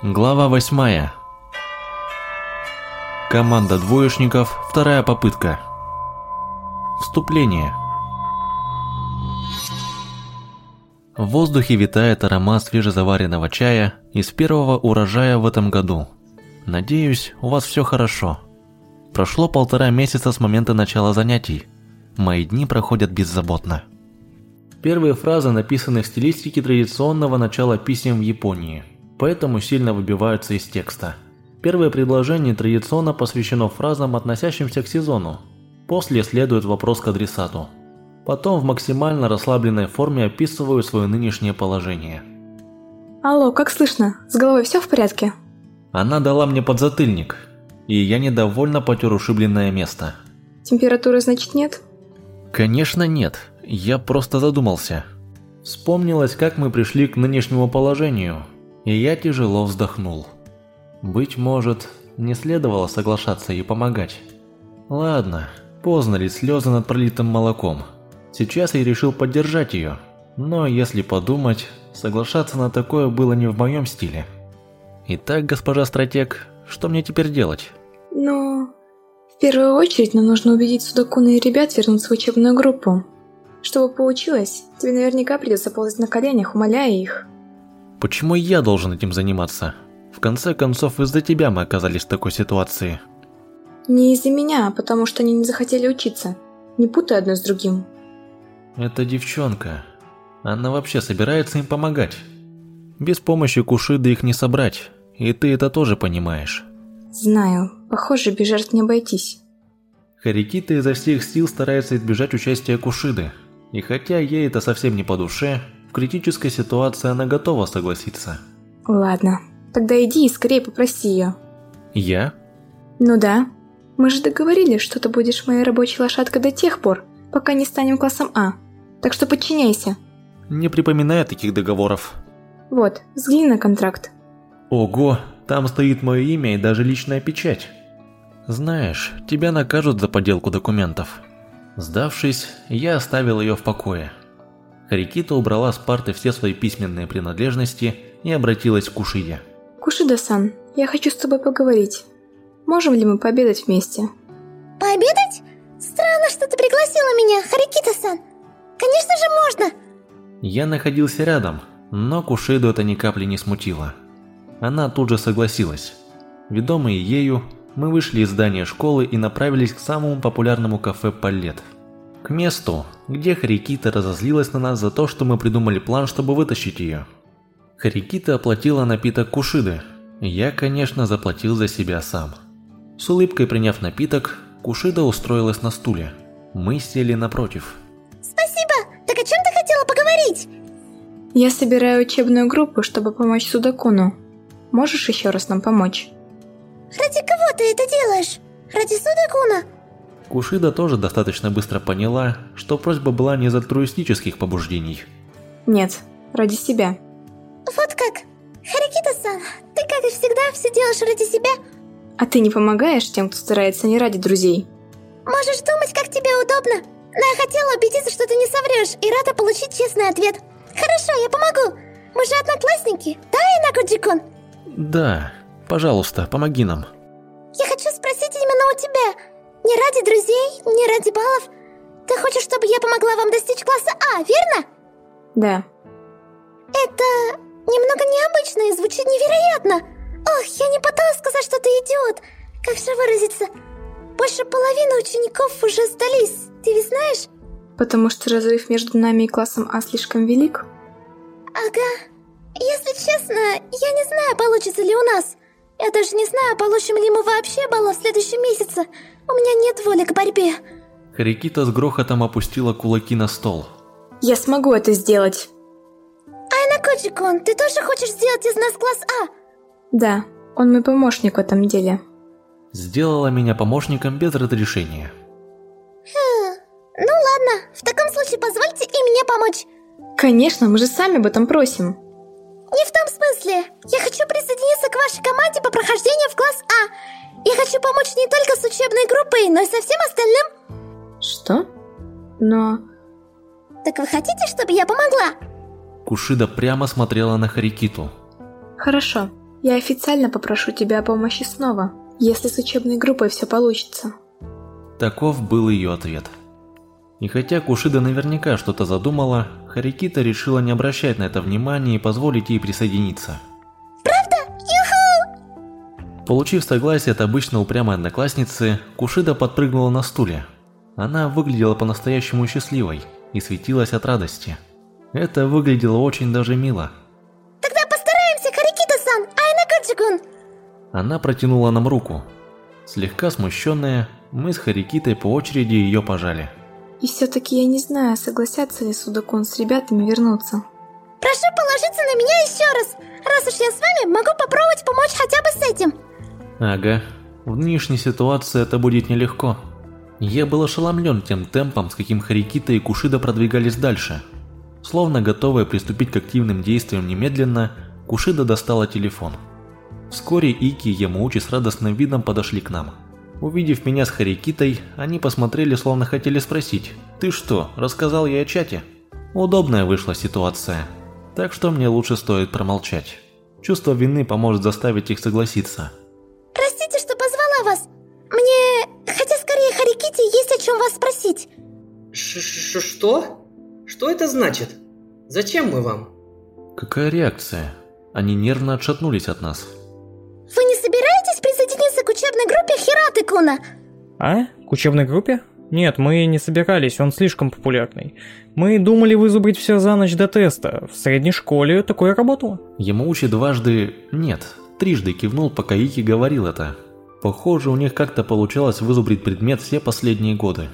Глава восьмая. Команда двоечников. Вторая попытка. Вступление. В воздухе витает аромат свежезаваренного чая из первого урожая в этом году. Надеюсь, у вас все хорошо. Прошло полтора месяца с момента начала занятий. Мои дни проходят беззаботно. Первые фразы написаны в стилистике традиционного начала писем в Японии, поэтому сильно выбиваются из текста. Первое предложение традиционно посвящено фразам, относящимся к сезону. После следует вопрос к адресату. Потом в максимально расслабленной форме описываю свое нынешнее положение. Алло, как слышно? С головой все в порядке? Она дала мне подзатыльник, и я недовольно потер ушибленное место. Температуры, значит, нет? Конечно нет, я просто задумался. Вспомнилось, как мы пришли к нынешнему положению, и я тяжело вздохнул. Быть может, не следовало соглашаться и помогать. Ладно, поздно ли слезы над пролитым молоком. Сейчас я решил поддержать ее, но если подумать, соглашаться на такое было не в моем стиле. Итак, госпожа стратег, что мне теперь делать? Ну, в первую очередь нам нужно убедить Судакуна и ребят вернуться в учебную группу. Чтобы получилось, тебе наверняка придется ползать на коленях, умоляя их. Почему я должен этим заниматься? В конце концов, из-за тебя мы оказались в такой ситуации. Не из-за меня, а потому что они не захотели учиться. Не путай одно с другим. Это девчонка. Она вообще собирается им помогать. Без помощи Кушиды их не собрать, и ты это тоже понимаешь. Знаю, похоже, без жертв не обойтись. Харикита изо всех сил старается избежать участия Кушиды, и хотя ей это совсем не по душе, в критической ситуации она готова согласиться. Ладно, тогда иди и скорее попроси ее. Я? Ну да. Мы же договорились, что ты будешь моей рабочей лошадкой до тех пор, пока не станем классом А. Так что подчиняйся. Не припоминаю таких договоров. Вот, взгляни на контракт. Ого, там стоит мое имя и даже личная печать. Знаешь, тебя накажут за подделку документов. Сдавшись, я оставил ее в покое. Харикита убрала с парты все свои письменные принадлежности и обратилась к Кушиде. Кушида-сан, я хочу с тобой поговорить. Можем ли мы пообедать вместе? Пообедать? Странно, что ты пригласила меня, Харикита-сан. Конечно же можно. Я находился рядом, но Кушиду это ни капли не смутило. Она тут же согласилась. Ведомые ею, мы вышли из здания школы и направились к самому популярному кафе «Палет». К месту, где Харикита разозлилась на нас за то, что мы придумали план, чтобы вытащить ее. Харикита оплатила напиток Кушиды. Я, конечно, заплатил за себя сам. С улыбкой приняв напиток, Кушида устроилась на стуле. Мы сели напротив. Спасибо. Так о чем ты хотела поговорить? Я собираю учебную группу, чтобы помочь Судакуну. Можешь еще раз нам помочь? Ради кого ты это делаешь? Ради Судакуна? Кушида тоже достаточно быстро поняла, что просьба была не из альтруистических побуждений. Нет, ради себя. Вот как? Харикита-сан, ты как и всегда все делаешь ради себя? А ты не помогаешь тем, кто старается не ради друзей? Можешь думать, как тебе удобно. Но я хотела убедиться, что ты не соврешь, и рада получить честный ответ. Хорошо, я помогу. Мы же одноклассники, да, Инакуджикон? Да, пожалуйста, помоги нам. Я хочу спросить именно у тебя. Не ради друзей, не ради баллов. Ты хочешь, чтобы я помогла вам достичь класса А, верно? Да. Это немного необычно и звучит невероятно. Ох, я не пыталась сказать, что ты идиот. Как же выразиться? Больше половины учеников уже сдались, ты ведь знаешь? Потому что разрыв между нами и классом А слишком велик? Ага. Если честно, я не знаю, получится ли у нас. Я даже не знаю, получим ли мы вообще баллы в следующем месяце. У меня нет воли к борьбе. Харикита с грохотом опустила кулаки на стол. Я смогу это сделать. Айна Коджикон, ты тоже хочешь сделать из нас класс А? Да, он мой помощник в этом деле. Сделала меня помощником без разрешения. Хм, ну ладно, в таком случае позвольте и мне помочь. Конечно, мы же сами об этом просим. Не в том смысле. Я хочу присоединиться к вашей команде по прохождению в класс А. Я хочу помочь не только с учебной группой, но и со всем остальным. Что? Но... Так вы хотите, чтобы я помогла? Кушида прямо смотрела на Харикиту. Хорошо, Я официально попрошу тебя о помощи снова, если с учебной группой все получится. Таков был ее ответ. И хотя Кушида наверняка что-то задумала, Харикита решила не обращать на это внимания и позволить ей присоединиться. Получив согласие от обычно упрямой одноклассницы, Кушида подпрыгнула на стуле. Она выглядела по-настоящему счастливой и светилась от радости. Это выглядело очень даже мило. Тогда постараемся, Харикита-сан, Айнакаджи-кун! Она протянула нам руку. Слегка смущенная, мы с Харикитой по очереди ее пожали. И все-таки я не знаю, согласятся ли Судакун с ребятами вернуться. Прошу положиться на меня еще раз. Раз уж я с вами, могу попробовать помочь хотя бы с этим. Ага, в нынешней ситуации это будет нелегко. Я был ошеломлен тем темпом, с каким Харикита и Кушида продвигались дальше. Словно готовая приступить к активным действиям немедленно, Кушида достала телефон. Вскоре Ики и Ямаучи с радостным видом подошли к нам. Увидев меня с Харикитой, они посмотрели, словно хотели спросить «Ты что, рассказал ей о чате?» Удобная вышла ситуация, так что мне лучше стоит промолчать. Чувство вины поможет заставить их согласиться. Позвала вас. Мне, хотя скорее Хариките, есть о чем вас спросить. Ш -ш Что? Что это значит? Зачем мы вам? Какая реакция? Они нервно отшатнулись от нас. Вы не собираетесь присоединиться к учебной группе Хираты Куна? А? К учебной группе? Нет, мы не собирались, он слишком популярный. Мы думали вызубрить все за ночь до теста. В средней школе такое работало. Ямаучи дважды... нет, трижды кивнул, пока Ики говорил это. Похоже, у них как-то получалось вызубрить предмет все последние годы.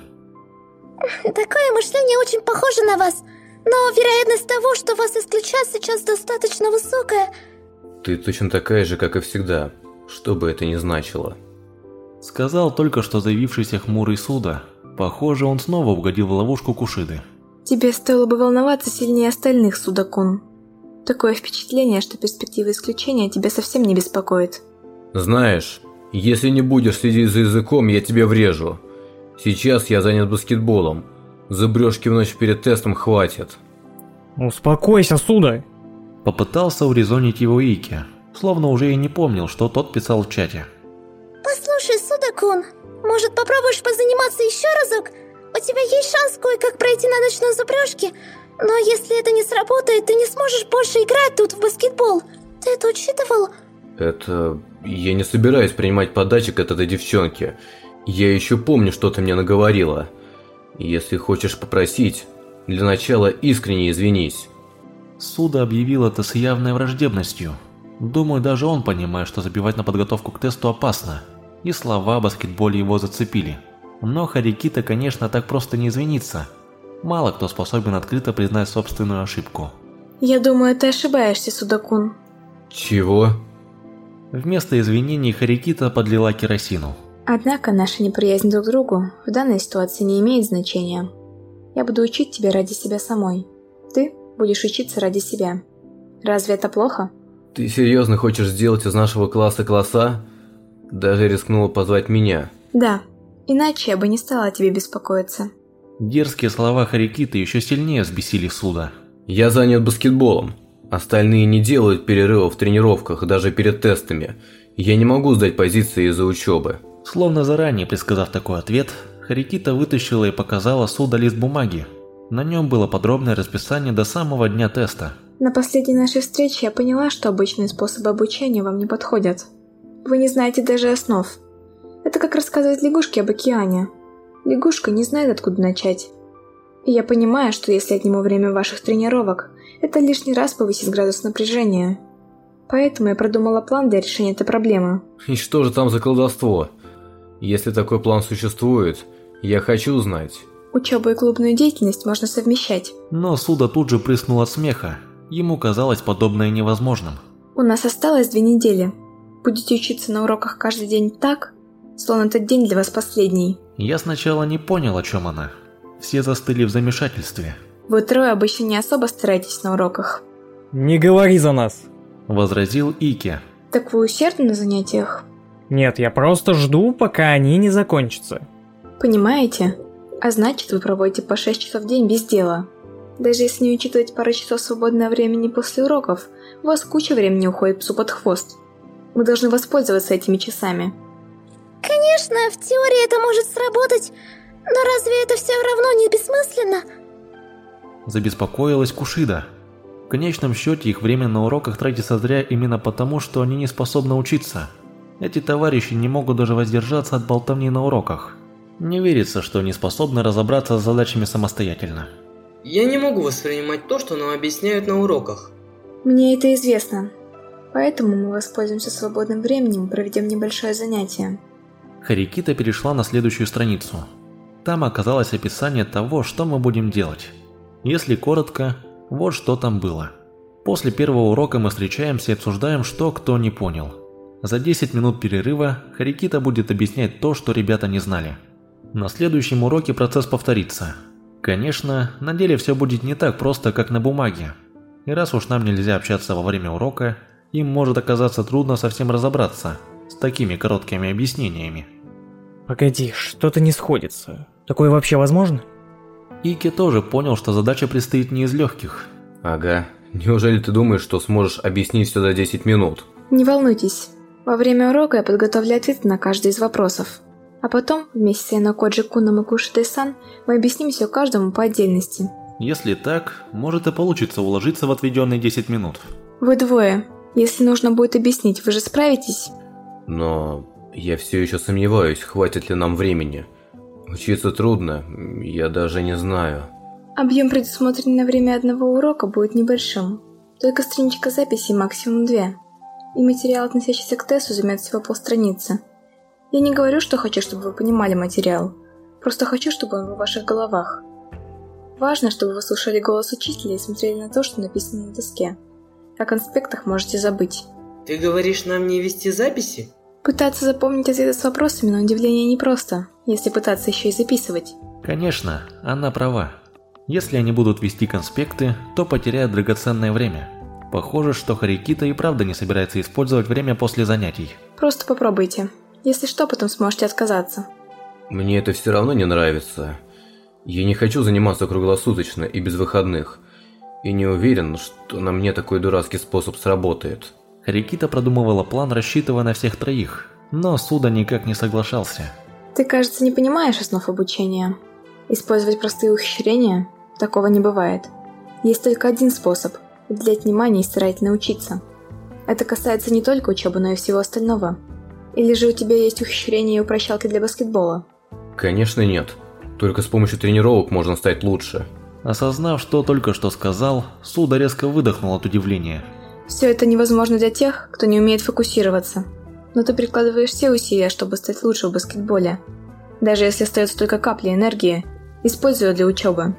Такое мышление очень похоже на вас. Но вероятность того, что вас исключат сейчас достаточно высокая. Ты точно такая же, как и всегда, что бы это ни значило. Сказал только что заявившийся хмурый Суда. Похоже, он снова угодил в ловушку Кушиды. Тебе стоило бы волноваться сильнее остальных, Судакун. Такое впечатление, что перспектива исключения тебя совсем не беспокоит. Знаешь, если не будешь следить за языком, я тебе врежу. Сейчас я занят баскетболом. Забрёшки в ночь перед тестом хватит. Успокойся, сударь. Попытался урезонить его Ики, словно уже и не помнил, что тот писал в чате. Послушай, Судакун, может попробуешь позаниматься еще разок? У тебя есть шанс кое-как пройти на ночной зубрежке, но если это не сработает, ты не сможешь больше играть тут в баскетбол. Ты это учитывал? Это... Я не собираюсь принимать подачек от этой девчонки. Я еще помню, что ты мне наговорила. Если хочешь попросить, для начала искренне извинись. Суда объявил это с явной враждебностью. Думаю, даже он понимает, что забивать на подготовку к тесту опасно. И слова о баскетболе его зацепили. Но Харикита, конечно, так просто не извинится. Мало кто способен открыто признать собственную ошибку. Я думаю, ты ошибаешься, Судакун. Чего? Вместо извинений Харикита подлила керосину. Однако наша неприязнь друг к другу в данной ситуации не имеет значения. Я буду учить тебя ради себя самой. Ты будешь учиться ради себя. Разве это плохо? Ты серьезно хочешь сделать из нашего класса класса? Даже рискнула позвать меня. Да, иначе я бы не стала о тебе беспокоиться. Дерзкие слова Харикиты еще сильнее взбесили Суда. Я занят баскетболом. Остальные не делают перерывов в тренировках, даже перед тестами. Я не могу сдать позиции из-за учебы. Словно заранее предсказав такой ответ, Харикита вытащила и показала Суда лист бумаги. На нем было подробное расписание до самого дня теста. На последней нашей встрече я поняла, что обычные способы обучения вам не подходят. Вы не знаете даже основ. Это как рассказывать лягушке об океане. Лягушка не знает, откуда начать. И я понимаю, что если отниму время ваших тренировок, это лишний раз повысит градус напряжения. Поэтому я продумала план для решения этой проблемы. И что же там за колдовство? Если такой план существует, я хочу знать. Учебу и клубную деятельность можно совмещать. Но Суда тут же прыснул от смеха. Ему казалось подобное невозможным. У нас осталось две недели. Будете учиться на уроках каждый день так, словно этот день для вас последний. Я сначала не понял, о чем она. Все застыли в замешательстве. Вы трое обычно не особо стараетесь на уроках. Не говори за нас. Возразил Ики. Так вы усердны на занятиях? Нет, я просто жду, пока они не закончатся. Понимаете? А значит, вы проводите по 6 часов в день без дела. Даже если не учитывать пару часов свободного времени после уроков, у вас куча времени уходит псу под хвост. Мы должны воспользоваться этими часами. Конечно, в теории это может сработать, но разве это все равно не бессмысленно? Забеспокоилась Кушида. В конечном счете их время на уроках тратится зря именно потому, что они не способны учиться. Эти товарищи не могут даже воздержаться от болтовни на уроках. Не верится, что они способны разобраться с задачами самостоятельно. Я не могу воспринимать то, что нам объясняют на уроках. Мне это известно. Поэтому мы воспользуемся свободным временем и проведем небольшое занятие. Харикита перешла на следующую страницу. Там оказалось описание того, что мы будем делать. Если коротко, вот что там было. После первого урока мы встречаемся и обсуждаем, что кто не понял. За 10 минут перерыва Харикита будет объяснять то, что ребята не знали. На следующем уроке процесс повторится. Конечно, на деле все будет не так просто, как на бумаге. И раз уж нам нельзя общаться во время урока, им может оказаться трудно совсем разобраться с такими короткими объяснениями. Погоди, что-то не сходится. Такое вообще возможно? Ики тоже понял, что задача предстоит не из легких. Ага. Неужели ты думаешь, что сможешь объяснить все за 10 минут? Не волнуйтесь. Во время урока я подготовлю ответы на каждый из вопросов. А потом, вместе с Янокоджи Куном и Кушидой-сан, мы объясним все каждому по отдельности. Если так, может и получится уложиться в отведенные 10 минут. Вы двое. Если нужно будет объяснить, вы же справитесь? Но я все еще сомневаюсь, хватит ли нам времени. Учиться трудно, я даже не знаю. Объем, предусмотренный на время одного урока, будет небольшим. Только страничка записи максимум две. И материал, относящийся к тесту, займет всего полстраницы. Я не говорю, что хочу, чтобы вы понимали материал. Просто хочу, чтобы он был в ваших головах. Важно, чтобы вы слушали голос учителя и смотрели на то, что написано на доске. О конспектах можете забыть. Ты говоришь нам не вести записи? Пытаться запомнить ответы с вопросами на удивление непросто, если пытаться еще и записывать. Конечно, она права. Если они будут вести конспекты, то потеряют драгоценное время. Похоже, что Харикита и правда не собирается использовать время после занятий. Просто попробуйте. Если что, потом сможете отказаться. Мне это все равно не нравится. Я не хочу заниматься круглосуточно и без выходных. И не уверен, что на мне такой дурацкий способ сработает. Рикита продумывала план, рассчитывая на всех троих, но Суда никак не соглашался. Ты, кажется, не понимаешь основ обучения. Использовать простые ухищрения? Такого не бывает. Есть только один способ – уделять внимание и старательно учиться. Это касается не только учебы, но и всего остального. Или же у тебя есть ухищрения и упрощалки для баскетбола? Конечно нет. Только с помощью тренировок можно стать лучше. Осознав, что только что сказал, Суда резко выдохнул от удивления. Все это невозможно для тех, кто не умеет фокусироваться. Но ты прикладываешь все усилия, чтобы стать лучше в баскетболе. Даже если остается только капля энергии, используй ее для учебы.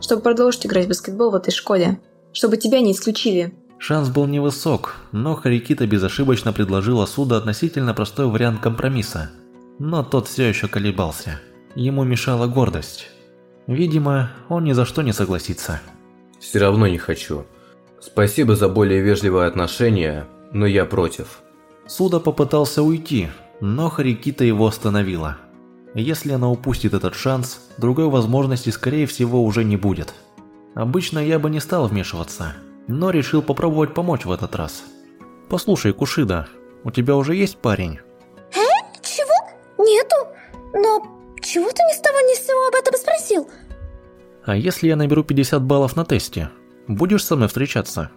Чтобы продолжить играть в баскетбол в этой школе. Чтобы тебя не исключили. Шанс был невысок, но Харикита безошибочно предложила Суда относительно простой вариант компромисса. Но тот все еще колебался. Ему мешала гордость. Видимо, он ни за что не согласится. Все равно не хочу. Спасибо за более вежливое отношение, но я против. Суда попытался уйти, но Харикита его остановила. Если она упустит этот шанс, другой возможности скорее всего уже не будет. Обычно я бы не стал вмешиваться, но решил попробовать помочь в этот раз. Послушай, Кушида, у тебя уже есть парень? Э? Чего? Нету. Но чего ты ни с того ни с сего об этом спросил? А если я наберу 50 баллов на тесте? Будешь со мной встречаться?»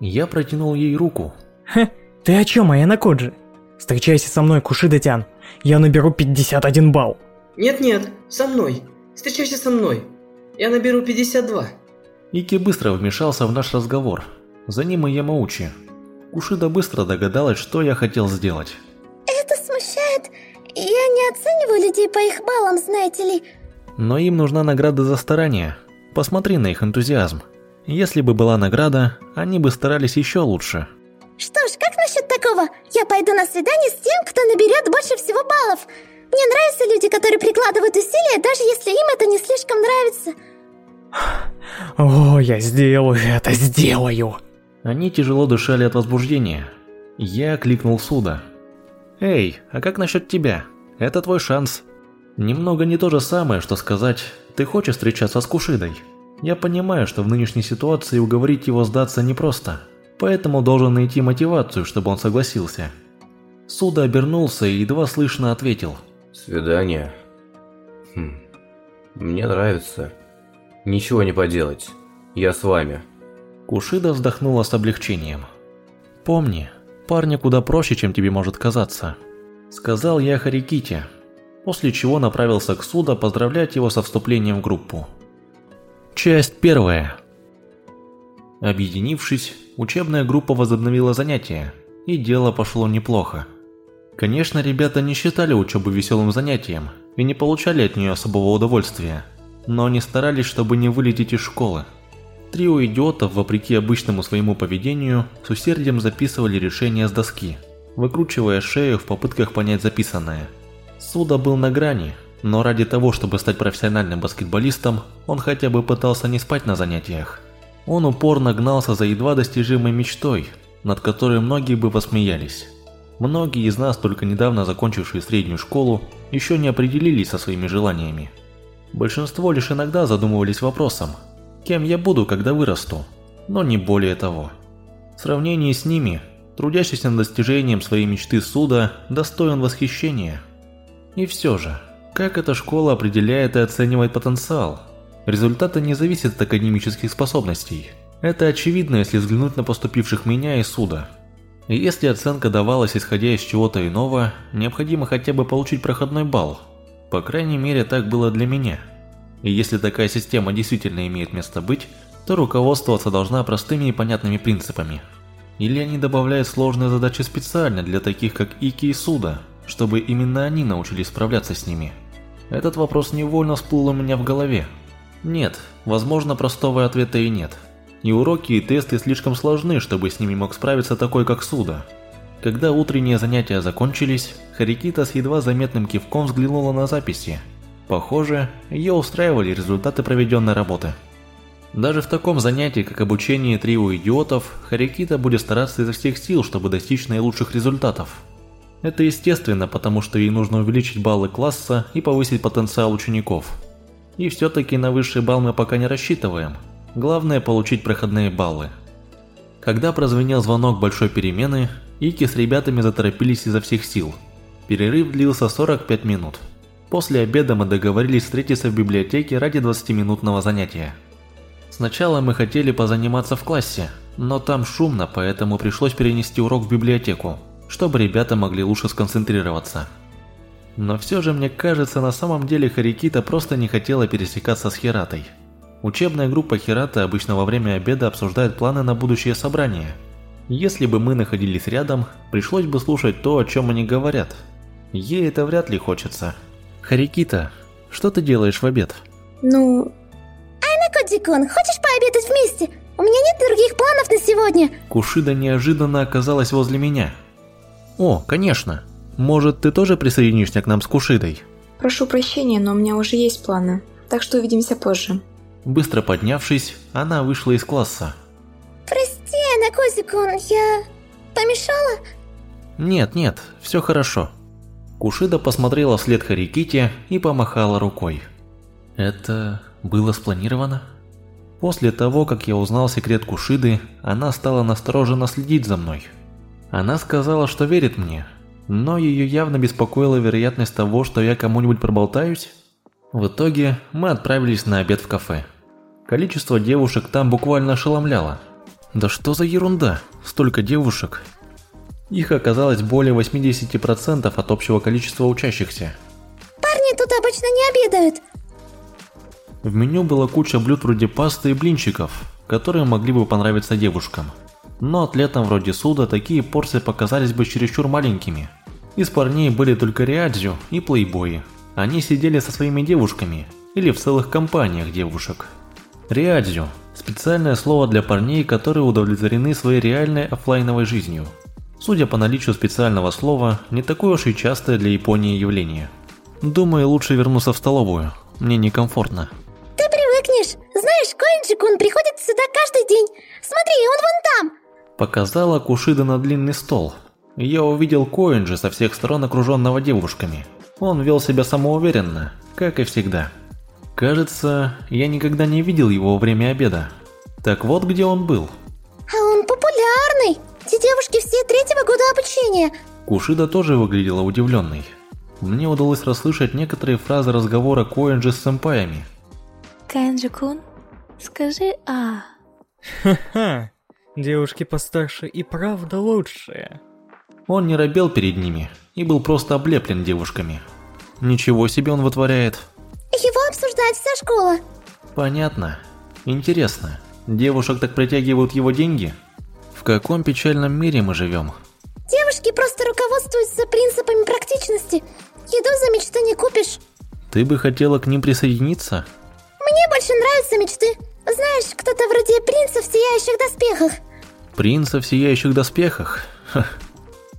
Я протянул ей руку. Хе, ты о чем, Аяна Коджи? Встречайся со мной, Кушида-тян. Я наберу 51 балл. Нет-нет, со мной. Встречайся со мной. Я наберу 52. Ики быстро вмешался в наш разговор. За ним и Ямаучи. Кушида быстро догадалась, что я хотел сделать. Это смущает. Я не оцениваю людей по их баллам, знаете ли. Но им нужна награда за старание. Посмотри на их энтузиазм. Если бы была награда, они бы старались еще лучше. Что ж, как насчет такого? Я пойду на свидание с тем, кто наберет больше всего баллов. Мне нравятся люди, которые прикладывают усилия, даже если им это не слишком нравится. О, я сделаю это, сделаю. Они тяжело дышали от возбуждения. Я кликнул Суда. «Эй, а как насчет тебя? Это твой шанс». Немного не то же самое, что сказать «ты хочешь встречаться с Кушидой?» Я понимаю, что в нынешней ситуации уговорить его сдаться непросто, поэтому должен найти мотивацию, чтобы он согласился. Суда обернулся и едва слышно ответил. Свидание. Хм. Мне нравится. Ничего не поделать. Я с вами. Кушида вздохнула с облегчением. «Помни, парня куда проще, чем тебе может казаться», — сказал я Хариките, после чего направился к Суда поздравлять его со вступлением в группу. Часть первая. Объединившись, учебная группа возобновила занятия, и дело пошло неплохо. Конечно, ребята не считали учебу веселым занятием и не получали от нее особого удовольствия, но они старались, чтобы не вылететь из школы. Трио идиотов, вопреки обычному своему поведению, с усердием записывали решения с доски, выкручивая шею в попытках понять записанное. Суда был на грани, но ради того, чтобы стать профессиональным баскетболистом, он хотя бы пытался не спать на занятиях. Он упорно гнался за едва достижимой мечтой, над которой многие бы посмеялись. Многие из нас, только недавно закончившие среднюю школу, еще не определились со своими желаниями. Большинство лишь иногда задумывались вопросом, кем я буду, когда вырасту, но не более того. В сравнении с ними, трудящийся над достижением своей мечты суда достоин восхищения. И все же, как эта школа определяет и оценивает потенциал? Результаты не зависят от академических способностей. Это очевидно, если взглянуть на поступивших меня и суда. И если оценка давалась исходя из чего-то иного, необходимо хотя бы получить проходной балл. По крайней мере, так было для меня. И если такая система действительно имеет место быть, то руководствоваться должна простыми и понятными принципами. Или они добавляют сложные задачи специально для таких, как Ики и Суда, чтобы именно они научились справляться с ними. Этот вопрос невольно всплыл у меня в голове. Нет, возможно, простого ответа и нет. И уроки и тесты слишком сложны, чтобы с ними мог справиться такой, как Суда. Когда утренние занятия закончились, Харикита с едва заметным кивком взглянула на записи. Похоже, ее устраивали результаты проведенной работы. Даже в таком занятии, как обучение трио идиотов, Харикита будет стараться изо всех сил, чтобы достичь наилучших результатов. Это естественно, потому что ей нужно увеличить баллы класса и повысить потенциал учеников. И все-таки на высший балл мы пока не рассчитываем. Главное получить проходные баллы. Когда прозвенел звонок большой перемены, Ики с ребятами заторопились изо всех сил. Перерыв длился 45 минут. После обеда мы договорились встретиться в библиотеке ради 20-минутного занятия. Сначала мы хотели позаниматься в классе, но там шумно, поэтому пришлось перенести урок в библиотеку чтобы ребята могли лучше сконцентрироваться. Но все же мне кажется, на самом деле Харикита просто не хотела пересекаться с Хиратой. Учебная группа Хирата обычно во время обеда обсуждает планы на будущее собрание. Если бы мы находились рядом, пришлось бы слушать то, о чем они говорят. Ей это вряд ли хочется. Харикита, что ты делаешь в обед? Ну... Айна хочешь пообедать вместе? У меня нет других планов на сегодня. Кушида неожиданно оказалась возле меня. «О, конечно. Может, ты тоже присоединишься к нам с Кушидой?» «Прошу прощения, но у меня уже есть планы, так что увидимся позже». Быстро поднявшись, она вышла из класса. «Прости, Анакозикун, я... помешала?» «Нет, нет, все хорошо». Кушида посмотрела вслед Хариките и помахала рукой. «Это было спланировано?» После того, как я узнал секрет Кушиды, она стала настороженно следить за мной – она сказала, что верит мне, но ее явно беспокоила вероятность того, что я кому-нибудь проболтаюсь. В итоге мы отправились на обед в кафе. Количество девушек там буквально ошеломляло. Да что за ерунда, столько девушек. Их оказалось более 80% от общего количества учащихся. Парни тут обычно не обедают. В меню была куча блюд вроде пасты и блинчиков, которые могли бы понравиться девушкам но атлетам вроде Суда такие порции показались бы чересчур маленькими. Из парней были только Риадзю и плейбои. Они сидели со своими девушками или в целых компаниях девушек. Риадзю – специальное слово для парней, которые удовлетворены своей реальной офлайновой жизнью. Судя по наличию специального слова, не такое уж и частое для Японии явление. Думаю, лучше вернуться в столовую. Мне некомфортно. Ты привыкнешь. Знаешь, Коинджи-кун приходит сюда каждый день. Смотри, он вон там. Показала Кушида на длинный стол. Я увидел Коинджи со всех сторон окруженного девушками. Он вел себя самоуверенно, как и всегда. Кажется, я никогда не видел его во время обеда. Так вот где он был. А он популярный. Те девушки все третьего года обучения. Кушида тоже выглядела удивленной. Мне удалось расслышать некоторые фразы разговора Коэнджи с сэмпаями. Кэнджи-кун, скажи «а». Ха-ха, девушки постарше и правда лучшие. Он не робел перед ними и был просто облеплен девушками. Ничего себе он вытворяет. Его обсуждает вся школа. Понятно. Интересно, девушек так притягивают его деньги? В каком печальном мире мы живем? Девушки просто руководствуются принципами практичности. Еду за мечту не купишь. Ты бы хотела к ним присоединиться? Мне больше нравятся мечты. Знаешь, кто-то вроде принца в сияющих доспехах. Принца в сияющих доспехах? Ха.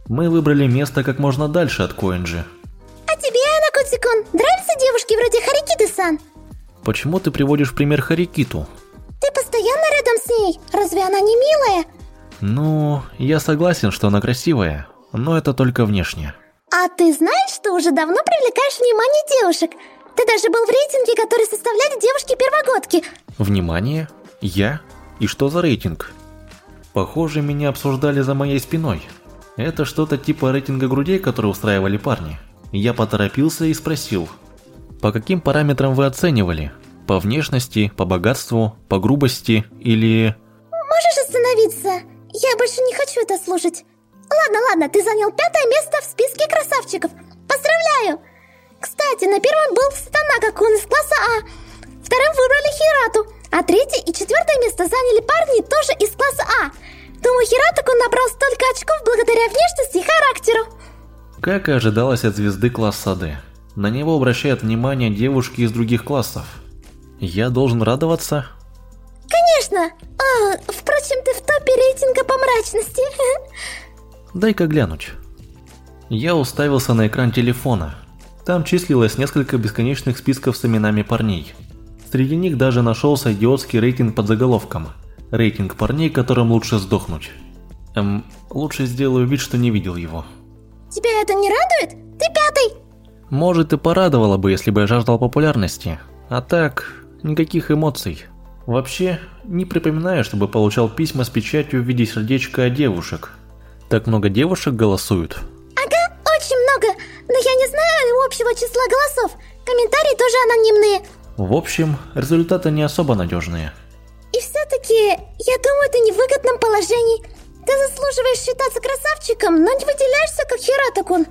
Мы выбрали место как можно дальше от Коэнджи. А тебе, Анакотикон, нравятся девушки вроде Харикиты-сан? Почему ты приводишь пример Харикиту? Ты постоянно рядом с ней. Разве она не милая? Ну, я согласен, что она красивая, но это только внешне. А ты знаешь, что уже давно привлекаешь внимание девушек? Ты даже был в рейтинге, который составляли девушки-первогодки. Внимание? Я? И что за рейтинг? Похоже, меня обсуждали за моей спиной. Это что-то типа рейтинга грудей, который устраивали парни. Я поторопился и спросил. По каким параметрам вы оценивали? По внешности, по богатству, по грубости или... Можешь остановиться? Я больше не хочу это слушать. Ладно, ладно, ты занял пятое место в списке красавчиков. Поздравляю! Кстати, на первом был Станака-кун из класса А. Вторым выбрали Хирату. А третье и четвертое место заняли парни тоже из класса А. Думаю, Хирату-кун набрал столько очков благодаря внешности и характеру. Как и ожидалось от звезды класса D. На него обращают внимание девушки из других классов. Я должен радоваться? Конечно. А, впрочем, ты в топе рейтинга по мрачности. Дай-ка глянуть. Я уставился на экран телефона. Там числилось несколько бесконечных списков с именами парней. Среди них даже нашелся идиотский рейтинг под заголовком. Рейтинг парней, которым лучше сдохнуть. Эм, лучше сделаю вид, что не видел его. Тебя это не радует? Ты пятый. Может и порадовало бы, если бы я жаждал популярности. А так, никаких эмоций. Вообще, не припоминаю, чтобы получал письма с печатью в виде сердечка от девушек. Так много девушек голосуют. Ага, очень много. Но я не знаю общего числа голосов. Комментарии тоже анонимные. В общем, результаты не особо надежные. И все-таки, я думаю, ты не в выгодном положении. Ты заслуживаешь считаться красавчиком, но не выделяешься, как Хиратакун.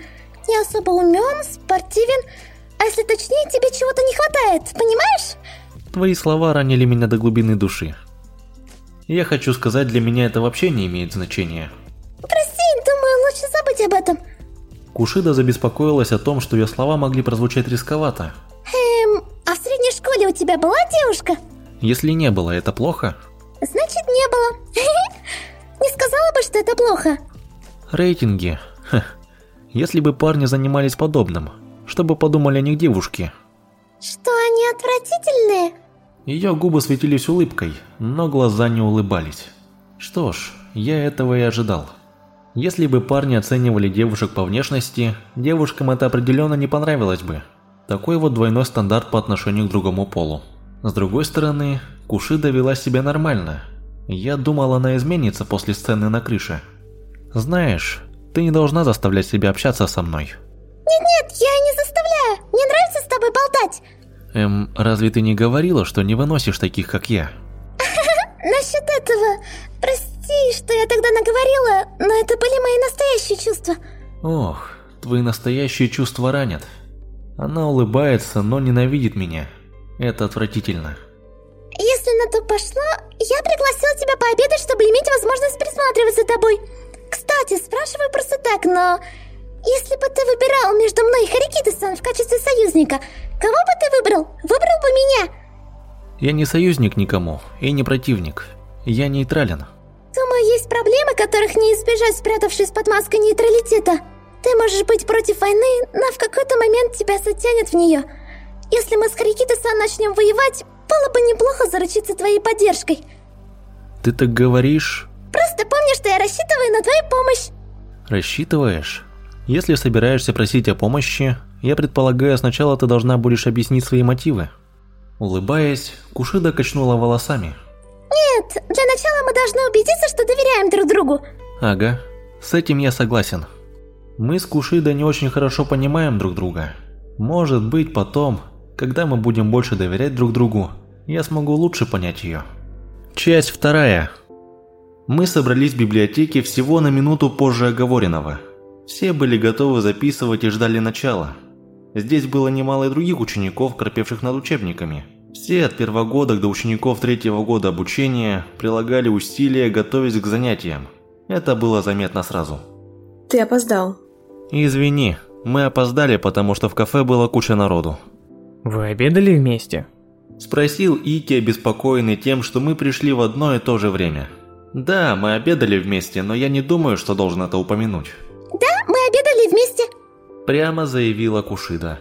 Не особо умен, спортивен, а если точнее, тебе чего-то не хватает, понимаешь? Твои слова ранили меня до глубины души. Я хочу сказать, для меня это вообще не имеет значения. Прости, думаю, лучше забыть об этом. Кушида забеспокоилась о том, что ее слова могли прозвучать рисковато. Эм, школе у тебя была девушка? Если не было, это плохо? Значит, не было. Не сказала бы, что это плохо. Рейтинги. Если бы парни занимались подобным, что бы подумали о них девушки? Что они отвратительные? Ее губы светились улыбкой, но глаза не улыбались. Что ж, я этого и ожидал. Если бы парни оценивали девушек по внешности, девушкам это определенно не понравилось бы. Такой вот двойной стандарт по отношению к другому полу. С другой стороны, Кушида вела себя нормально. Я думал, она изменится после сцены на крыше. Знаешь, ты не должна заставлять себя общаться со мной. Нет-нет, я не заставляю. Мне нравится с тобой болтать. Эм, разве ты не говорила, что не выносишь таких, как я? Насчет этого, прости, что я тогда наговорила, но это были мои настоящие чувства. Ох, твои настоящие чувства ранят. Она улыбается, но ненавидит меня. Это отвратительно. Если на то пошло, я пригласила тебя пообедать, чтобы иметь возможность присматривать за тобой. Кстати, спрашиваю просто так, но... Если бы ты выбирал между мной и Харикиты-сан в качестве союзника, кого бы ты выбрал? Выбрал бы меня? Я не союзник никому и не противник. Я нейтрален. Думаю, есть проблемы, которых не избежать, спрятавшись под маской нейтралитета. Ты можешь быть против войны, но в какой-то момент тебя затянет в нее. Если мы с Харикиты-сан начнем воевать, было бы неплохо заручиться твоей поддержкой. Ты так говоришь? Просто помни, что я рассчитываю на твою помощь. Рассчитываешь? Если собираешься просить о помощи, я предполагаю, сначала ты должна будешь объяснить свои мотивы. Улыбаясь, Кушида качнула волосами. Нет, для начала мы должны убедиться, что доверяем друг другу. Ага, с этим я согласен. Мы с Кушидо не очень хорошо понимаем друг друга. Может быть, потом, когда мы будем больше доверять друг другу, я смогу лучше понять ее. Часть вторая. Мы собрались в библиотеке всего на минуту позже оговоренного. Все были готовы записывать и ждали начала. Здесь было немало и других учеников, корпевших над учебниками. Все от первогодок до учеников третьего года обучения прилагали усилия, готовясь к занятиям. Это было заметно сразу. Ты опоздал. Извини, мы опоздали, потому что в кафе было куча народу. Вы обедали вместе? Спросил Ики, обеспокоенный тем, что мы пришли в одно и то же время. Да, мы обедали вместе, но я не думаю, что должен это упомянуть. Да, мы обедали вместе. Прямо заявила Кушида.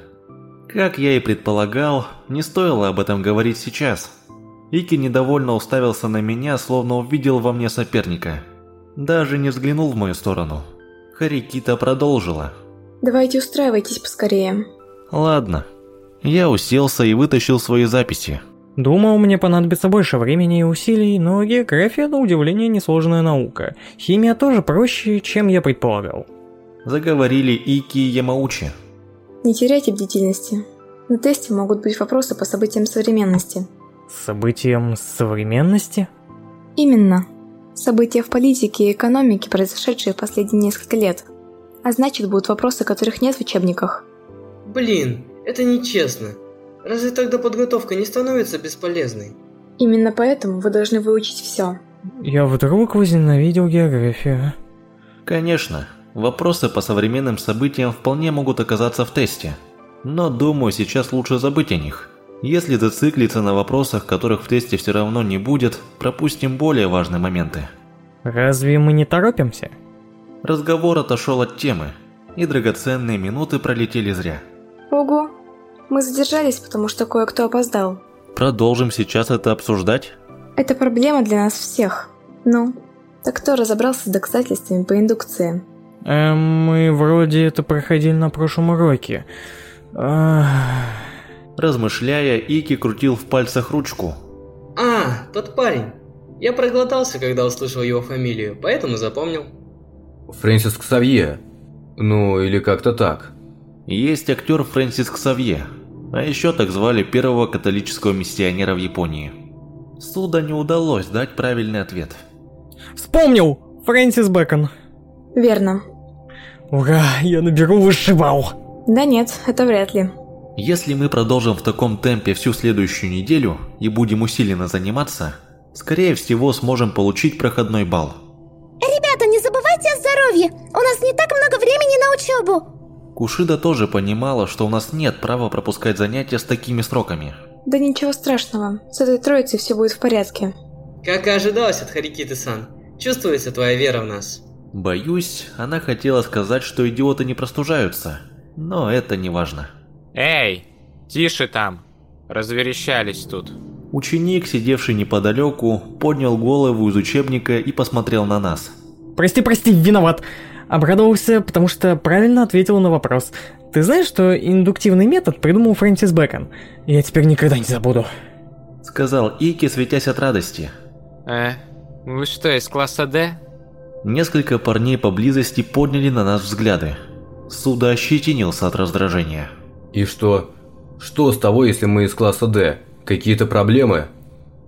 Как я и предполагал, не стоило об этом говорить сейчас. Ики недовольно уставился на меня, словно увидел во мне соперника. Даже не взглянул в мою сторону. Харикита продолжила. Давайте устраивайтесь поскорее. Ладно. Я уселся и вытащил свои записи. Думал, мне понадобится больше времени и усилий, но география, на удивление, несложная наука. Химия тоже проще, чем я предполагал. Заговорили Ики и Ямаучи. Не теряйте бдительности. На тесте могут быть вопросы по событиям современности. Событиям современности? Именно. События в политике и экономике, произошедшие в последние несколько лет. А значит, будут вопросы, которых нет в учебниках. Блин, это нечестно. Разве тогда подготовка не становится бесполезной? Именно поэтому вы должны выучить все. Я вдруг возненавидел географию. Конечно, вопросы по современным событиям вполне могут оказаться в тесте. Но думаю, сейчас лучше забыть о них. Если зациклиться на вопросах, которых в тесте все равно не будет, пропустим более важные моменты. Разве мы не торопимся? Разговор отошел от темы, и драгоценные минуты пролетели зря. Ого, мы задержались, потому что кое-кто опоздал. Продолжим сейчас это обсуждать? Это проблема для нас всех. Ну, так кто разобрался с доказательствами по индукции? Эм, мы вроде это проходили на прошлом уроке. Ах... Размышляя, Ики крутил в пальцах ручку. А, тот парень. Я проголодался, когда услышал его фамилию, поэтому запомнил. Фрэнсис Ксавье. Ну, или как-то так. Есть актер Фрэнсис Ксавье, а еще так звали первого католического миссионера в Японии. Суда не удалось дать правильный ответ. Вспомнил! Фрэнсис Бэкон. Верно. Ура, я наберу высший балл. Да нет, это вряд ли. Если мы продолжим в таком темпе всю следующую неделю и будем усиленно заниматься, скорее всего сможем получить проходной балл. Ребята, не забывайте о здоровье. У нас не так много времени на учебу. Кушида тоже понимала, что у нас нет права пропускать занятия с такими сроками. Да ничего страшного, с этой троицей все будет в порядке. Как и ожидалось от Харикиты-сан, чувствуется твоя вера в нас. Боюсь, она хотела сказать, что идиоты не простужаются, но это не важно. Эй, тише там. Разверещались тут. Ученик, сидевший неподалеку, поднял голову из учебника и посмотрел на нас. Прости, прости, виноват. Обрадовался, потому что правильно ответил на вопрос. Ты знаешь, что индуктивный метод придумал Фрэнсис Бэкон? Я теперь никогда не забуду. Сказал Ики, светясь от радости. Э, вы что, из класса D? Несколько парней поблизости подняли на нас взгляды. Суда ощетинился от раздражения. И что? Что с того, если мы из класса D? Какие-то проблемы?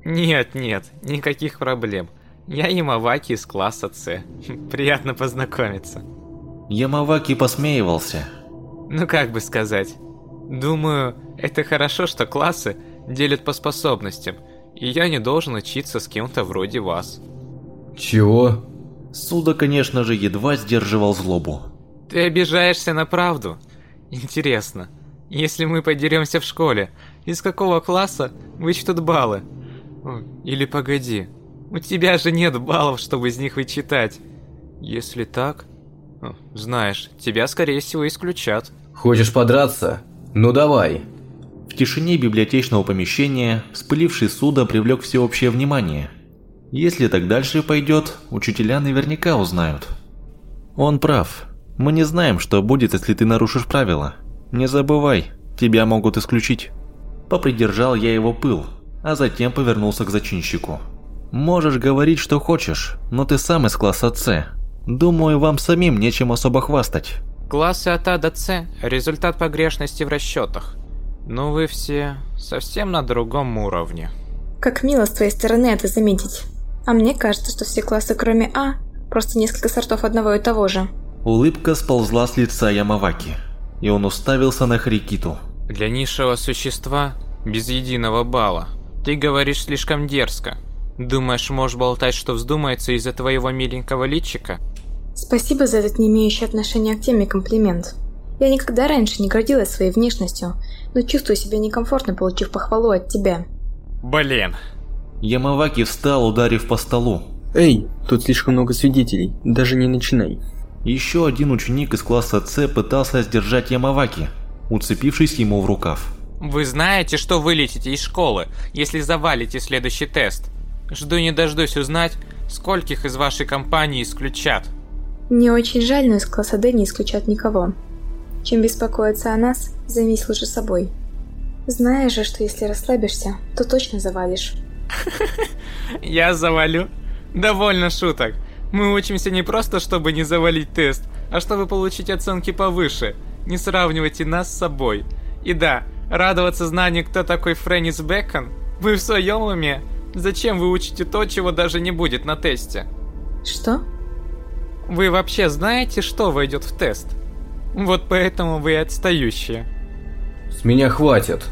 Нет, нет, никаких проблем. Я Ямаваки из класса С. Приятно познакомиться. Ямаваки посмеивался. Ну как бы сказать. Думаю, это хорошо, что классы делят по способностям, и я не должен учиться с кем-то вроде вас. Чего? Суда, конечно же, едва сдерживал злобу. Ты обижаешься на правду? Интересно, если мы подеремся в школе, из какого класса вычтут баллы? Или погоди, у тебя же нет баллов, чтобы из них вычитать. Если так, знаешь, тебя скорее всего исключат. Хочешь подраться? Ну давай. В тишине библиотечного помещения вспыливший Суда привлек всеобщее внимание. Если так дальше пойдет, учителя наверняка узнают. Он прав. Мы не знаем, что будет, если ты нарушишь правила. Не забывай, тебя могут исключить. Попридержал я его пыл, а затем повернулся к зачинщику. Можешь говорить, что хочешь, но ты сам из класса С. Думаю, вам самим нечем особо хвастать. Классы от А до С – результат погрешности в расчетах. Но вы все совсем на другом уровне. Как мило с твоей стороны это заметить. А мне кажется, что все классы, кроме А, просто несколько сортов одного и того же. Улыбка сползла с лица Ямаваки, и он уставился на Харикиту. Для низшего существа без единого балла. Ты говоришь слишком дерзко. Думаешь, можешь болтать, что вздумается из-за твоего миленького личика? Спасибо за этот не имеющий отношения к теме комплимент. Я никогда раньше не гордилась своей внешностью, но чувствую себя некомфортно, получив похвалу от тебя. Блин. Ямаваки встал, ударив по столу. Эй, тут слишком много свидетелей, даже не начинай. Еще один ученик из класса С пытался сдержать Ямаваки, уцепившись ему в рукав. Вы знаете, что вылетите из школы, если завалите следующий тест. Жду не дождусь узнать, скольких из вашей компании исключат. Мне очень жаль, но из класса Д не исключат никого. Чем беспокоиться о нас, займись лучше собой. Знаешь же, что если расслабишься, то точно завалишь. Я завалю? Довольно шуток. Мы учимся не просто, чтобы не завалить тест, а чтобы получить оценки повыше. Не сравнивайте нас с собой. И да, радоваться знанию, кто такой Фрэнис Бэкон? Вы в своем уме? Зачем вы учите то, чего даже не будет на тесте? Что? Вы вообще знаете, что войдет в тест? Вот поэтому вы отстающие. С меня хватит.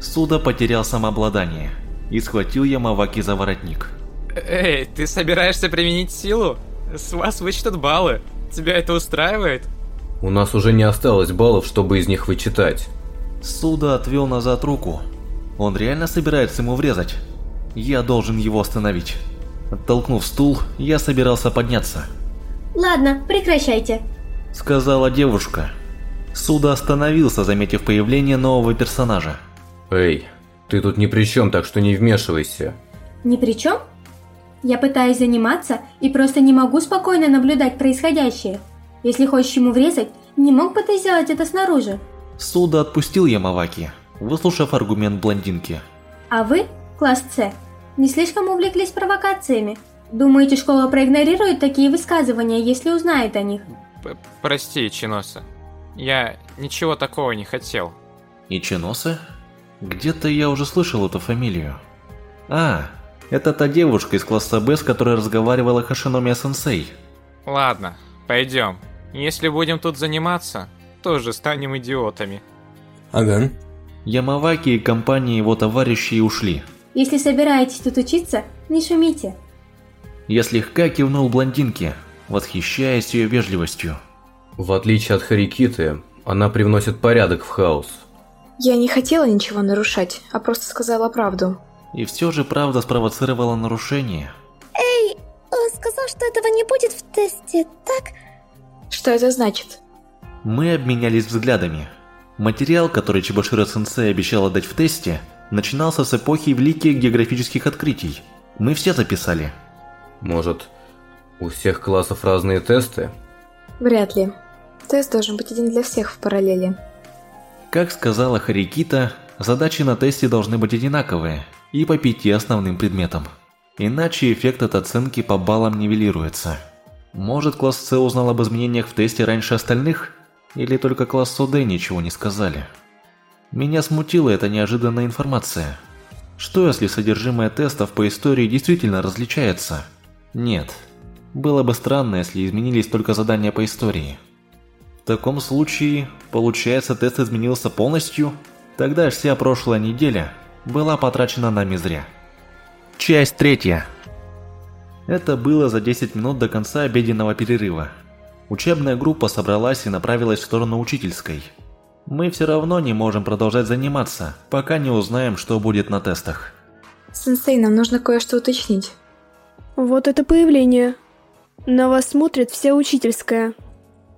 Суда потерял самообладание и схватил Ямаваки за воротник. Эй, ты собираешься применить силу? С вас вычтут баллы. Тебя это устраивает? У нас уже не осталось баллов, чтобы из них вычитать. Суда отвел назад руку. Он реально собирается ему врезать. Я должен его остановить. Оттолкнув стул, я собирался подняться. Ладно, прекращайте. Сказала девушка. Суда остановился, заметив появление нового персонажа. Эй, ты тут ни при чем, так что не вмешивайся. Ни при чем? Я пытаюсь заниматься и просто не могу спокойно наблюдать происходящее. Если хочешь ему врезать, не мог бы ты сделать это снаружи? Суда отпустил Ямаваки, выслушав аргумент блондинки. А вы, класс С, не слишком увлеклись провокациями? Думаете, школа проигнорирует такие высказывания, если узнает о них? П Прости, Чиноса. Я ничего такого не хотел. Ичиносе? Где-то я уже слышал эту фамилию. А, это та девушка из класса Б, с которой разговаривала Хашиномия-сенсей. Ладно, пойдем. Если будем тут заниматься, тоже станем идиотами. Ага. Ямаваки и компания его товарищей ушли. Если собираетесь тут учиться, не шумите. Я слегка кивнул блондинке, восхищаясь ее вежливостью. В отличие от Харикиты, она привносит порядок в хаос. Я не хотела ничего нарушать, а просто сказала правду. И все же правда спровоцировала нарушение. Эй, он сказал, что этого не будет в тесте, так? Что это значит? Мы обменялись взглядами. Материал, который Чебашира-сенсей обещала дать в тесте, начинался с эпохи великих географических открытий. Мы все записали. Может, у всех классов разные тесты? Вряд ли. Тест должен быть один для всех в параллели. Как сказала Харикита, задачи на тесте должны быть одинаковые и по пяти основным предметам. Иначе эффект от оценки по баллам нивелируется. Может класс С узнал об изменениях в тесте раньше остальных? Или только классу Д ничего не сказали? Меня смутила эта неожиданная информация. Что если содержимое тестов по истории действительно различается? Нет. Было бы странно, если изменились только задания по истории. В таком случае, получается, тест изменился полностью? Тогда вся прошлая неделя была потрачена нами зря. Часть третья. Это было за 10 минут до конца обеденного перерыва. Учебная группа собралась и направилась в сторону учительской. Мы все равно не можем продолжать заниматься, пока не узнаем, что будет на тестах. Сенсей, нам нужно кое-что уточнить. Вот это появление. На вас смотрит вся учительская.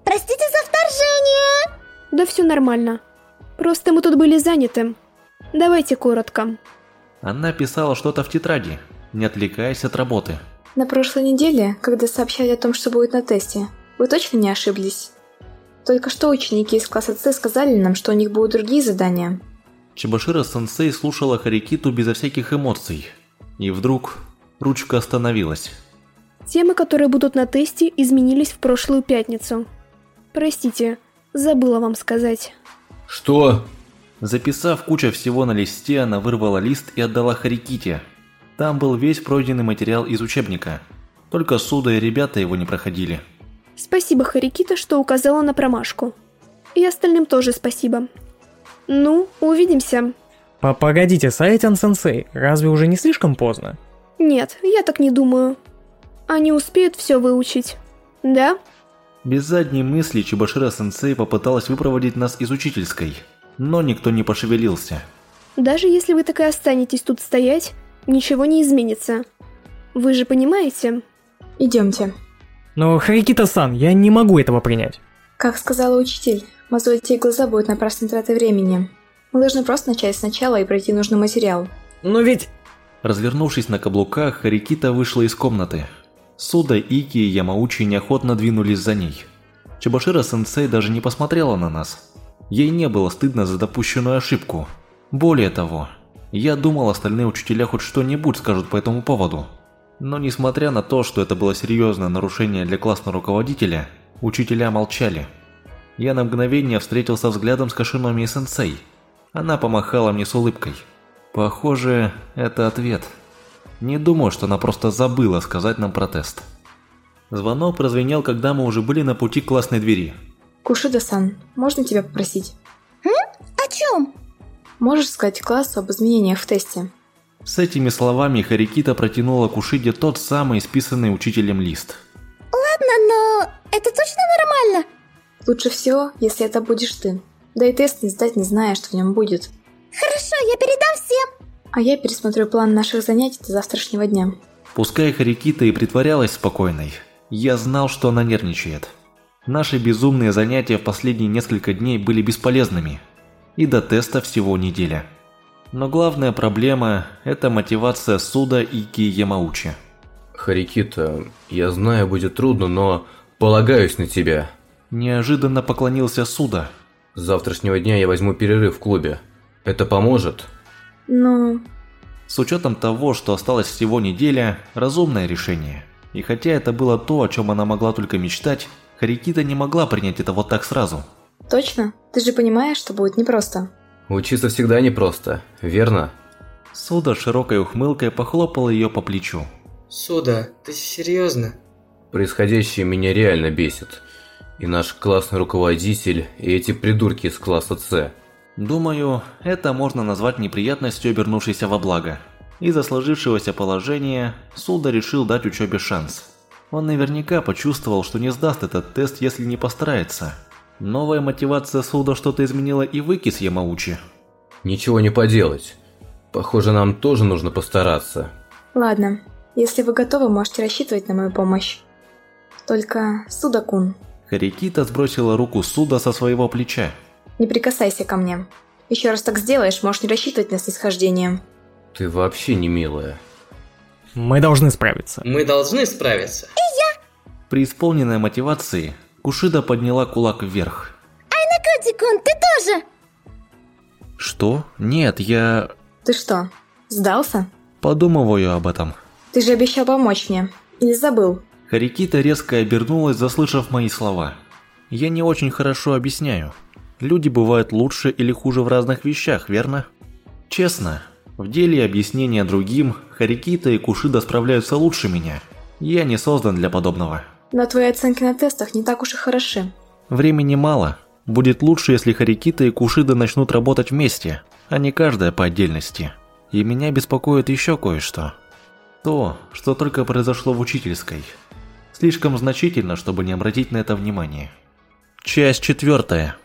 Простите за вторжение! Да все нормально. Просто мы тут были заняты. Давайте коротко. Она писала что-то в тетради, не отвлекаясь от работы. На прошлой неделе, когда сообщали о том, что будет на тесте, вы точно не ошиблись? Только что ученики из класса С сказали нам, что у них будут другие задания. Чебашира-сенсей слушала Харикиту безо всяких эмоций. И вдруг ручка остановилась. Темы, которые будут на тесте, изменились в прошлую пятницу. Простите, забыла вам сказать. Что? Записав кучу всего на листе, она вырвала лист и отдала Хариките. Там был весь пройденный материал из учебника. Только Суда и ребята его не проходили. Спасибо, Харикита, что указала на промашку. И остальным тоже спасибо. Ну, увидимся. По Погодите, Саэтян-сенсей, разве уже не слишком поздно? Нет, я так не думаю. Они успеют все выучить. Да? Без задней мысли Чебашира-сенсей попыталась выпроводить нас из учительской, но никто не пошевелился. Даже если вы так и останетесь тут стоять, ничего не изменится. Вы же понимаете? Идемте. Но, Харикита-сан, я не могу этого принять. Как сказала учитель, мозолить ей глаза будет напрасной тратой времени. Мы должны просто начать сначала и пройти нужный материал. Но ведь... Развернувшись на каблуках, Харикита вышла из комнаты. Суда, Ики и Ямаучи неохотно двинулись за ней. Чебашира-сенсей даже не посмотрела на нас. Ей не было стыдно за допущенную ошибку. Более того, я думал, остальные учителя хоть что-нибудь скажут по этому поводу. Но несмотря на то, что это было серьезное нарушение для классного руководителя, учителя молчали. Я на мгновение встретился взглядом с Кашиноми сенсей. Она помахала мне с улыбкой. Похоже, это ответ. Не думаю, что она просто забыла сказать нам протест. Звонок прозвенел, когда мы уже были на пути к классной двери. Кушида-сан, можно тебя попросить? О чем? Можешь сказать классу об изменениях в тесте? С этими словами Харикита протянула Кушиде тот самый исписанный учителем лист. Ладно, но это точно нормально? Лучше всего, если это будешь ты. Да и тест не сдать, не зная, что в нем будет. Хорошо, я передам всем. А я пересмотрю план наших занятий до завтрашнего дня. Пускай Харикита и притворялась спокойной, я знал, что она нервничает. Наши безумные занятия в последние несколько дней были бесполезными. И до теста всего неделя. Но главная проблема – это мотивация Суда и Ки Ямаучи. Харикита, я знаю, будет трудно, но полагаюсь на тебя. Неожиданно поклонился Суда. С завтрашнего дня я возьму перерыв в клубе. Это поможет? Ну, С учетом того, что осталось всего неделя, разумное решение. И хотя это было то, о чем она могла только мечтать, Харикита не могла принять это вот так сразу. точно? Ты же понимаешь, что будет непросто. Учиться всегда непросто, верно? Суда широкой ухмылкой похлопал ее по плечу. Суда, ты серьезно? Происходящее меня реально бесит. И наш классный руководитель, и эти придурки из класса С. Думаю, это можно назвать неприятностью, обернувшейся во благо. Из-за сложившегося положения Суда решил дать учебе шанс. Он наверняка почувствовал, что не сдаст этот тест, если не постарается. Новая мотивация Суда что-то изменила и выкис Ямаучи. Ничего не поделать. Похоже, нам тоже нужно постараться. Ладно, если вы готовы, можете рассчитывать на мою помощь. Только, Судакун, Харикита сбросила руку Суда со своего плеча. не прикасайся ко мне. Еще раз так сделаешь, можешь не рассчитывать на снисхождение. Ты вообще не милая. Мы должны справиться. Мы должны справиться. Преисполненная мотивации, Кушида подняла кулак вверх. Котикун, ты тоже? Что? Нет, я Ты что, сдался? подумываю об этом. Ты же обещал помочь мне. Или забыл? Харикита резко обернулась, заслышав мои слова. Я не очень хорошо объясняю. Люди бывают лучше или хуже в разных вещах, верно? Честно, в деле объяснения другим, Харикита и Кушида справляются лучше меня. Я не создан для подобного. Но твои оценки на тестах не так уж и хороши. Времени мало. Будет лучше, если Харикита и Кушида начнут работать вместе, а не каждая по отдельности. И меня беспокоит еще кое-что. То, что только произошло в учительской. Слишком значительно, чтобы не обратить на это внимание. Часть четвертая.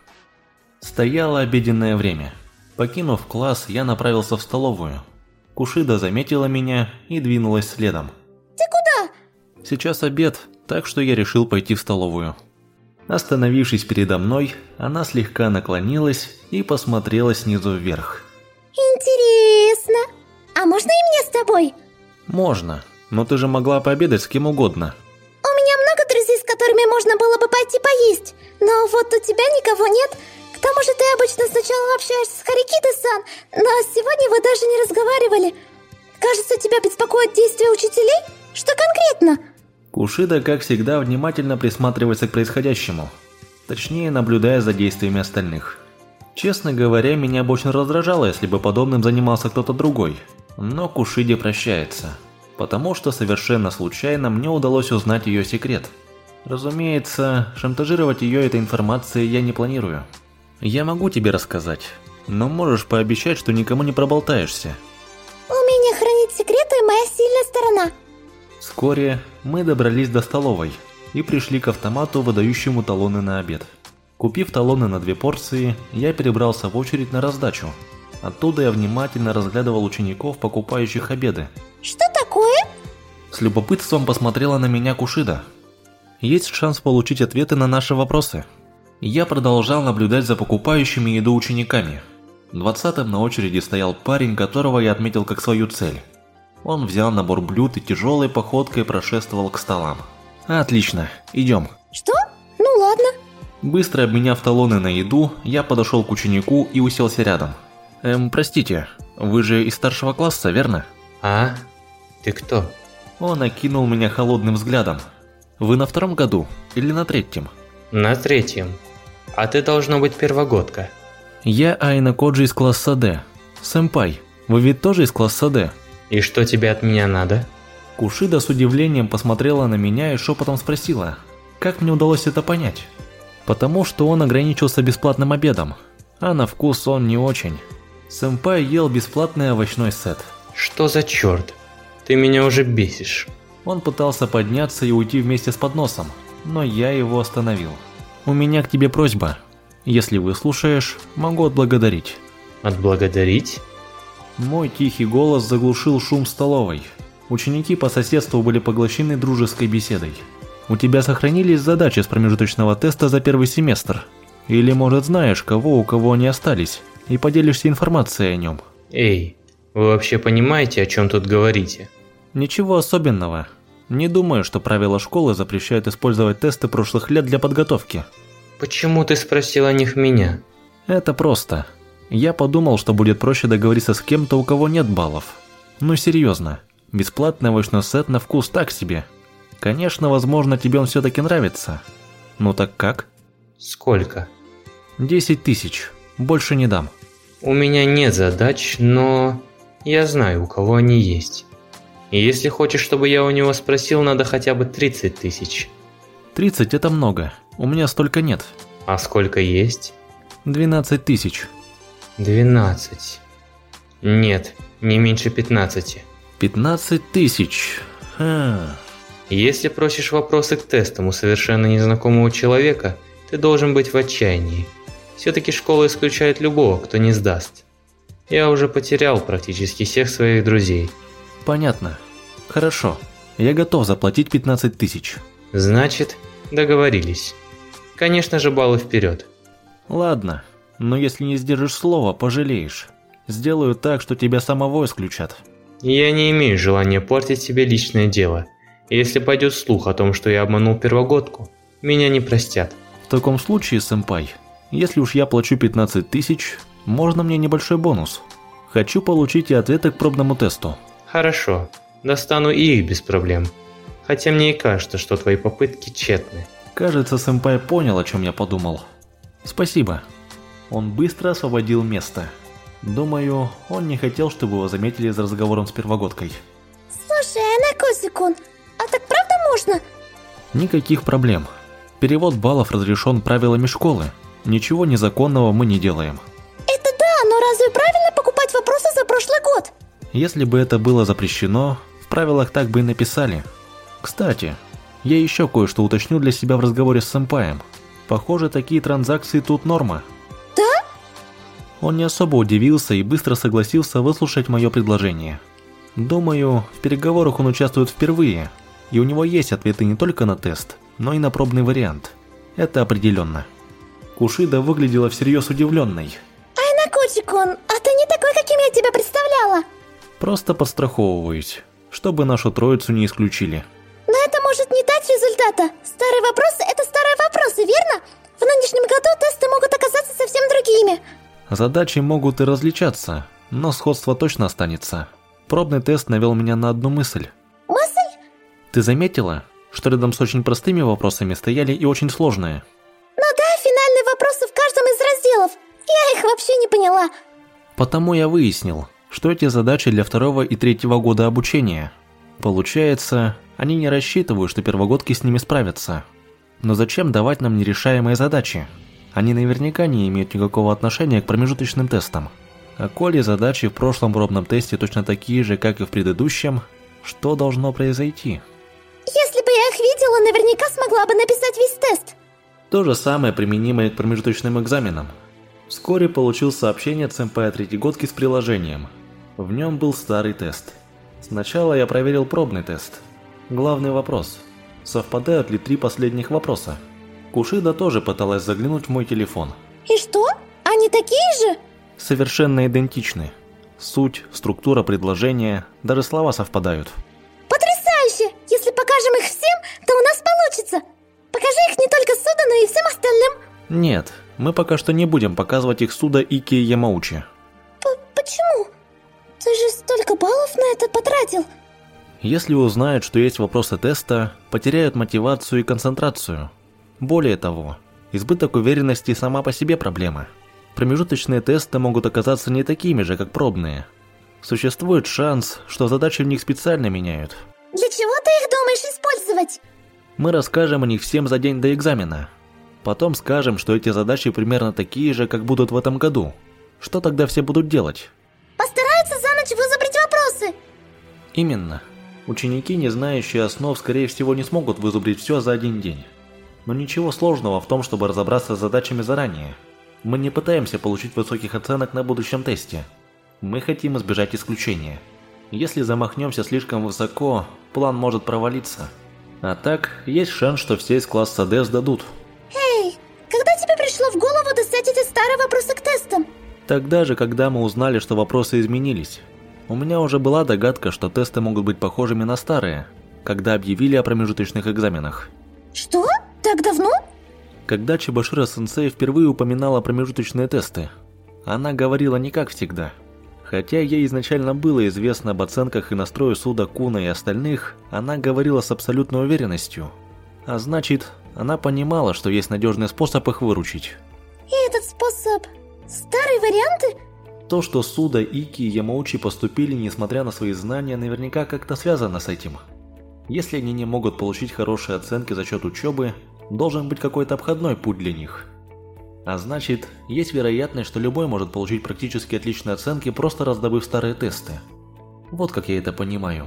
Стояло обеденное время. Покинув класс, я направился в столовую. Кушида заметила меня и двинулась следом. Ты куда? Сейчас обед, так что я решил пойти в столовую. Остановившись передо мной, она слегка наклонилась и посмотрела снизу вверх. Интересно. А можно и мне с тобой? «Можно, но ты же могла пообедать с кем угодно». У меня много друзей, с которыми можно было бы пойти поесть. Но вот у тебя никого нет. К тому же ты обычно сначала общаешься с Харикита-сан, но сегодня вы даже не разговаривали. Кажется, тебя беспокоят действия учителей? Что конкретно? Кушида, как всегда, внимательно присматривается к происходящему. Точнее, наблюдая за действиями остальных. Честно говоря, меня бы очень раздражало, если бы подобным занимался кто-то другой. Но Кушиде прощается. Потому что совершенно случайно мне удалось узнать ее секрет. Разумеется, шантажировать ее этой информацией я не планирую. Я могу тебе рассказать, но можешь пообещать, что никому не проболтаешься. Умение хранить секреты – моя сильная сторона. Вскоре мы добрались до столовой и пришли к автомату, выдающему талоны на обед. Купив талоны на две порции, я перебрался в очередь на раздачу. Оттуда я внимательно разглядывал учеников, покупающих обеды. Что такое? С любопытством посмотрела на меня Кушида. Есть шанс получить ответы на наши вопросы. Я продолжал наблюдать за покупающими еду учениками. Двадцатым на очереди стоял парень, которого я отметил как свою цель. Он взял набор блюд и тяжелой походкой прошествовал к столам. Отлично, идем. Что? Ну ладно. Быстро обменяв талоны на еду, я подошел к ученику и уселся рядом. Эм, простите, вы же из старшего класса, верно? А? Ты кто? Он окинул меня холодным взглядом. Вы на втором году или на третьем? На третьем. А ты должно быть первогодка. Я Айна Коджи из класса Д. Сэмпай, вы ведь тоже из класса Д? И что тебе от меня надо? Кушида с удивлением посмотрела на меня и шепотом спросила, как мне удалось это понять? Потому что он ограничился бесплатным обедом, а на вкус он не очень. Сэмпай ел бесплатный овощной сет. Что за черт? Ты меня уже бесишь. Он пытался подняться и уйти вместе с подносом, но я его остановил. У меня к тебе просьба. Если выслушаешь, могу отблагодарить. Отблагодарить? Мой тихий голос заглушил шум столовой. Ученики по соседству были поглощены дружеской беседой. У тебя сохранились задачи с промежуточного теста за первый семестр? Или, может, знаешь, кого у кого они остались, и поделишься информацией о нем? Эй, вы вообще понимаете, о чем тут говорите? Ничего особенного. Не думаю, что правила школы запрещают использовать тесты прошлых лет для подготовки. Почему ты спросил о них меня? Это просто. Я подумал, что будет проще договориться с кем-то, у кого нет баллов. Ну серьезно, бесплатный овощной сет на вкус так себе. Конечно, возможно, тебе он все-таки нравится. Ну так как? Сколько? 10 тысяч. Больше не дам. У меня нет задач, но я знаю, у кого они есть. И если хочешь, чтобы я у него спросил, надо хотя бы 30 тысяч. 30 это много. У меня столько нет. А сколько есть? 12 тысяч. 12. Нет, не меньше 15. 15 тысяч. Ха. Если просишь вопросы к тестам у совершенно незнакомого человека, ты должен быть в отчаянии. Все-таки школа исключает любого, кто не сдаст. Я уже потерял практически всех своих друзей. Понятно. Хорошо. Я готов заплатить 15 тысяч. Значит, договорились. Конечно же, баллы вперед. Ладно, но если не сдержишь слова, пожалеешь. Сделаю так, что тебя самого исключат. Я не имею желания портить себе личное дело. Если пойдет слух о том, что я обманул первогодку, меня не простят. В таком случае, сэмпай, если уж я плачу 15 тысяч, можно мне небольшой бонус. Хочу получить и ответы к пробному тесту. Хорошо, достану и их без проблем. Хотя мне и кажется, что твои попытки тщетны. Кажется, сэмпай понял, о чем я подумал. Спасибо. Он быстро освободил место. Думаю, он не хотел, чтобы его заметили за разговором с первогодкой. Слушай, Анакосикун, а так правда можно? Никаких проблем. Перевод баллов разрешен правилами школы. Ничего незаконного мы не делаем. Это да, но разве правильно покупать вопросы за прошлый год? Если бы это было запрещено, в правилах так бы и написали. Кстати, я еще кое-что уточню для себя в разговоре с сэмпаем. Похоже, такие транзакции тут норма. Да? Он не особо удивился и быстро согласился выслушать мое предложение. Думаю, в переговорах он участвует впервые, и у него есть ответы не только на тест, но и на пробный вариант. Это определенно. Кушида выглядела всерьез удивленной. Айна Кучикун, а ты не такой, каким я тебя представляла. Просто подстраховываюсь, чтобы нашу троицу не исключили. Но это может не дать результата. Старые вопросы – это старые вопросы, верно? В нынешнем году тесты могут оказаться совсем другими. Задачи могут и различаться, но сходство точно останется. Пробный тест навел меня на одну мысль. Мысль? Ты заметила, что рядом с очень простыми вопросами стояли и очень сложные? Ну да, вопросы в каждом из разделов. Я их вообще не поняла. Потому я выяснил, что эти задачи для второго и третьего года обучения. Получается, они не рассчитывают, что первогодки с ними справятся. Но зачем давать нам нерешаемые задачи? Они наверняка не имеют никакого отношения к промежуточным тестам. А коли задачи в прошлом пробном тесте точно такие же, как и в предыдущем, что должно произойти? Если бы я их видела, наверняка смогла бы написать весь тест. То же самое применимо и к промежуточным экзаменам. Вскоре получил сообщение от сэмпая третьегодки с приложением. В нем был старый тест. Сначала я проверил пробный тест. Главный вопрос. Совпадают ли три последних вопроса? Кушида тоже пыталась заглянуть в мой телефон. И что? Они такие же? Совершенно идентичны. Суть, структура предложения, даже слова совпадают. Потрясающе! Если покажем их всем, то у нас получится. Покажи их не только Суда, но и всем остальным. Нет, мы пока что не будем показывать их Суда Ики и Ямаучи. П почему? Ты же столько баллов на это потратил. Если узнают, что есть вопросы теста, потеряют мотивацию и концентрацию. Более того, избыток уверенности сама по себе проблема. Промежуточные тесты могут оказаться не такими же, как пробные. Существует шанс, что задачи в них специально меняют. Для чего ты их думаешь использовать? Мы расскажем о них всем за день до экзамена. Потом скажем, что эти задачи примерно такие же, как будут в этом году. Что тогда все будут делать? Вызубрить вопросы. Именно. Ученики, не знающие основ, скорее всего, не смогут вызубрить все за один день. Но ничего сложного в том, чтобы разобраться с задачами заранее. Мы не пытаемся получить высоких оценок на будущем тесте. Мы хотим избежать исключения. Если замахнемся слишком высоко, план может провалиться. А так, есть шанс, что все из класса D сдадут. Эй, когда тебе пришло в голову достать эти старые вопросы к тестам? Тогда же, когда мы узнали, что вопросы изменились. У меня уже была догадка, что тесты могут быть похожими на старые, когда объявили о промежуточных экзаменах. Что? Так давно? Когда Чебашира-сенсей впервые упоминала промежуточные тесты, она говорила не как всегда. Хотя ей изначально было известно об оценках и настрое Суда Куна и остальных, она говорила с абсолютной уверенностью. А значит, она понимала, что есть надежный способ их выручить. И этот способ... Старые варианты? То, что Суда, Ики и Ямаучи поступили, несмотря на свои знания, наверняка как-то связано с этим. Если они не могут получить хорошие оценки за счет учебы, должен быть какой-то обходной путь для них. А значит, есть вероятность, что любой может получить практически отличные оценки, просто раздобыв старые тесты. Вот как я это понимаю.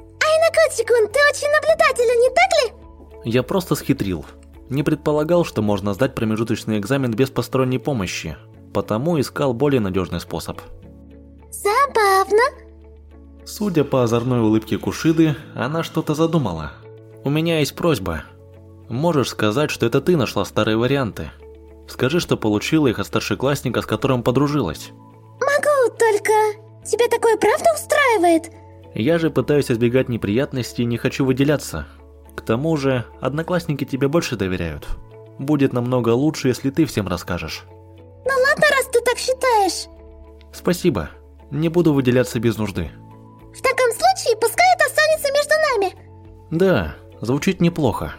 Айнакотчикун, ты очень наблюдателен, не так ли? Я просто схитрил. Не предполагал, что можно сдать промежуточный экзамен без посторонней помощи, потому искал более надежный способ. Забавно. Судя по озорной улыбке Кушиды, она что-то задумала. У меня есть просьба. Можешь сказать, что это ты нашла старые варианты. Скажи, что получила их от старшеклассника, с которым подружилась. Могу, только... Тебя такое правда устраивает? Я же пытаюсь избегать неприятностей и не хочу выделяться. К тому же, одноклассники тебе больше доверяют. Будет намного лучше, если ты всем расскажешь. Ну ладно, раз ты так считаешь. Спасибо. Не буду выделяться без нужды. В таком случае, пускай это останется между нами. Да, звучит неплохо.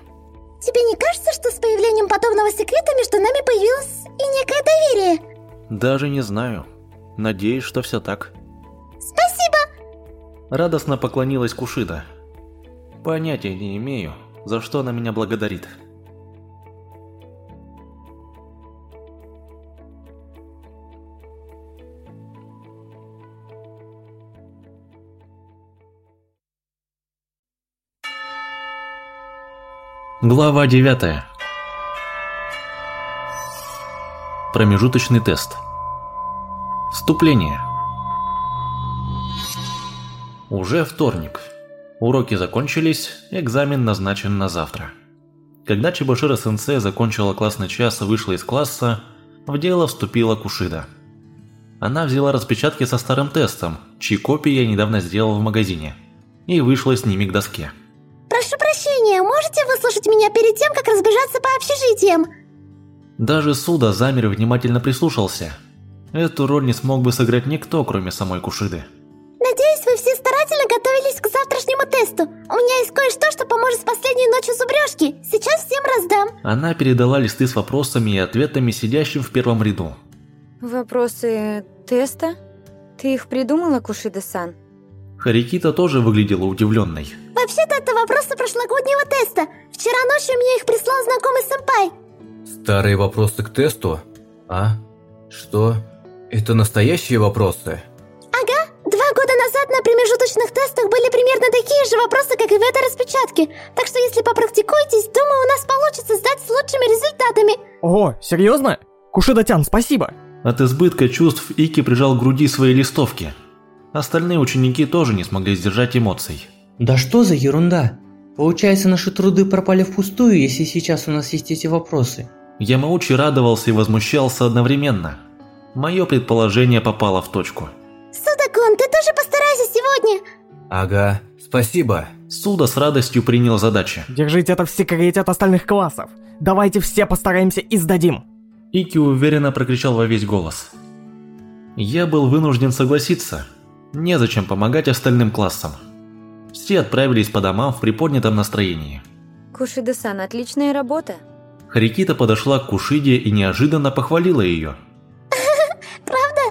Тебе не кажется, что с появлением подобного секрета между нами появилось и некое доверие? Даже не знаю. Надеюсь, что все так. Спасибо! Радостно поклонилась Кушида. Понятия не имею, за что она меня благодарит. Глава 9. Промежуточный тест. Вступление. Уже вторник. Уроки закончились, экзамен назначен на завтра. Когда Чебашира-сенсей закончила классный час и вышла из класса, в дело вступила Кушида. Она взяла распечатки со старым тестом, чьи копии я недавно сделал в магазине, и вышла с ними к доске. Прошу прощения, можете выслушать меня перед тем, как разбежаться по общежитиям? Даже Суда замер и внимательно прислушался. Эту роль не смог бы сыграть никто, кроме самой Кушиды. Надеюсь, вы все старательно готовились к завтрашнему тесту. тесту. У меня есть кое-что, что поможет с последней ночью зубрежки. Сейчас всем раздам. Она передала листы с вопросами и ответами сидящим в первом ряду. Вопросы теста? Ты их придумала, Кушида-сан? Харикита тоже выглядела удивленной. Вообще-то это вопросы прошлогоднего теста. Вчера ночью мне их прислал знакомый сэмпай. Старые вопросы к тесту? А? Что? Это настоящие вопросы? Ага, два года назад на промежуточных тестах были примерно такие же вопросы, как и в этой распечатке. Так что если попрактикуетесь, думаю, у нас получится сдать с лучшими результатами. Ого, серьезно? Кушида-тян, спасибо. От избытка чувств Ики прижал к груди свои листовки. Остальные ученики тоже не смогли сдержать эмоций. Да что за ерунда? Получается, наши труды пропали впустую, если сейчас у нас есть эти вопросы. Ямаучи радовался и возмущался одновременно. Мое предположение попало в точку. Судакун, ты тоже постарайся сегодня. Ага, спасибо. Суда с радостью принял задачи. Держите это в секрете от остальных классов. Давайте все постараемся и сдадим. Ики уверенно прокричал во весь голос. Я был вынужден согласиться. Незачем помогать остальным классам. Все отправились по домам в приподнятом настроении. Кушида-сан, отличная работа. Харикита подошла к Кушиде и неожиданно похвалила ее. Правда?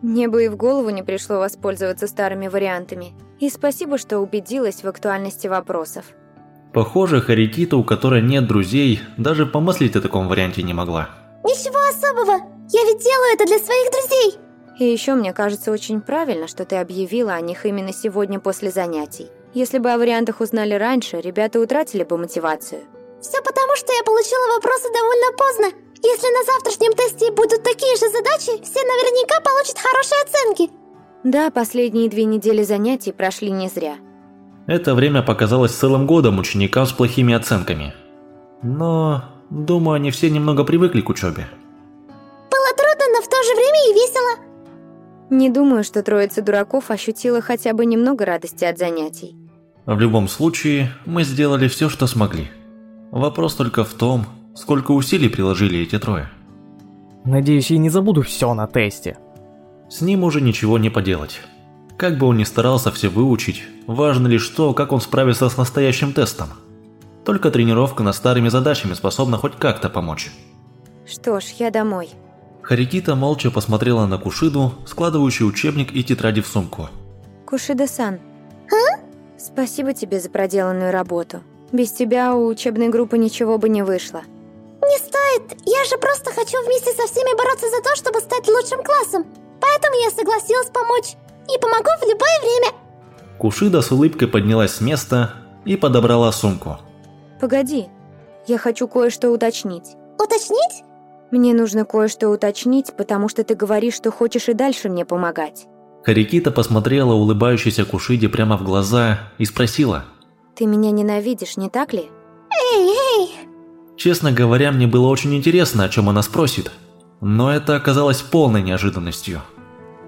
Мне бы и в голову не пришло воспользоваться старыми вариантами. И спасибо, что убедилась в актуальности вопросов. Похоже, Харикита, у которой нет друзей, даже помыслить о таком варианте не могла. Ничего особого. Я ведь делаю это для своих друзей. И еще мне кажется очень правильно, что ты объявила о них именно сегодня после занятий. Если бы о вариантах узнали раньше, ребята утратили бы мотивацию. Все потому, что я получила вопросы довольно поздно. Если на завтрашнем тесте будут такие же задачи, все наверняка получат хорошие оценки. Да, последние две недели занятий прошли не зря. Это время показалось целым годом ученикам с плохими оценками. Но, думаю, они все немного привыкли к учебе. Было трудно, но в то же время и весело. Не думаю, что троица дураков ощутила хотя бы немного радости от занятий. В любом случае, мы сделали все, что смогли. Вопрос только в том, сколько усилий приложили эти трое. Надеюсь, я не забуду все на тесте. С ним уже ничего не поделать. Как бы он ни старался все выучить, важно лишь то, как он справится с настоящим тестом. Только тренировка над старыми задачами способна хоть как-то помочь. Что ж, я домой. Харикита молча посмотрела на Кушиду, складывающую учебник и тетради в сумку. Кушида-сан. А? Спасибо тебе за проделанную работу. Без тебя у учебной группы ничего бы не вышло. Не стоит. Я же просто хочу вместе со всеми бороться за то, чтобы стать лучшим классом. Поэтому я согласилась помочь. И помогу в любое время. Кушида с улыбкой поднялась с места и подобрала сумку. Погоди. Я хочу кое-что уточнить. Уточнить? Мне нужно кое-что уточнить, потому что ты говоришь, что хочешь и дальше мне помогать. Харикита посмотрела улыбающейся Кушиде прямо в глаза и спросила. Ты меня ненавидишь, не так ли? Эй, эй! Честно говоря, мне было очень интересно, о чем она спросит. Но это оказалось полной неожиданностью.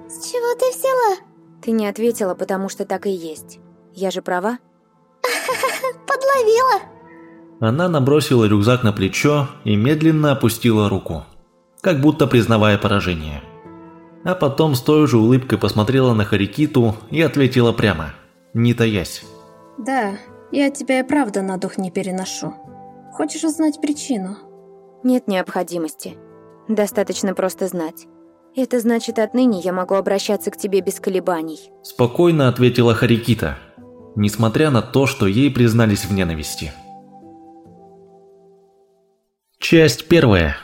С чего ты взяла? Ты не ответила, потому что так и есть. Я же права? Подловила. Она набросила рюкзак на плечо и медленно опустила руку, как будто признавая поражение. А потом с той же улыбкой посмотрела на Харикиту и ответила прямо, не таясь. Да, я тебя и правда на дух не переношу. Хочешь узнать причину? Нет необходимости. Достаточно просто знать. Это значит, отныне я могу обращаться к тебе без колебаний. Спокойно ответила Харикита, несмотря на то, что ей признались в ненависти. Часть первая.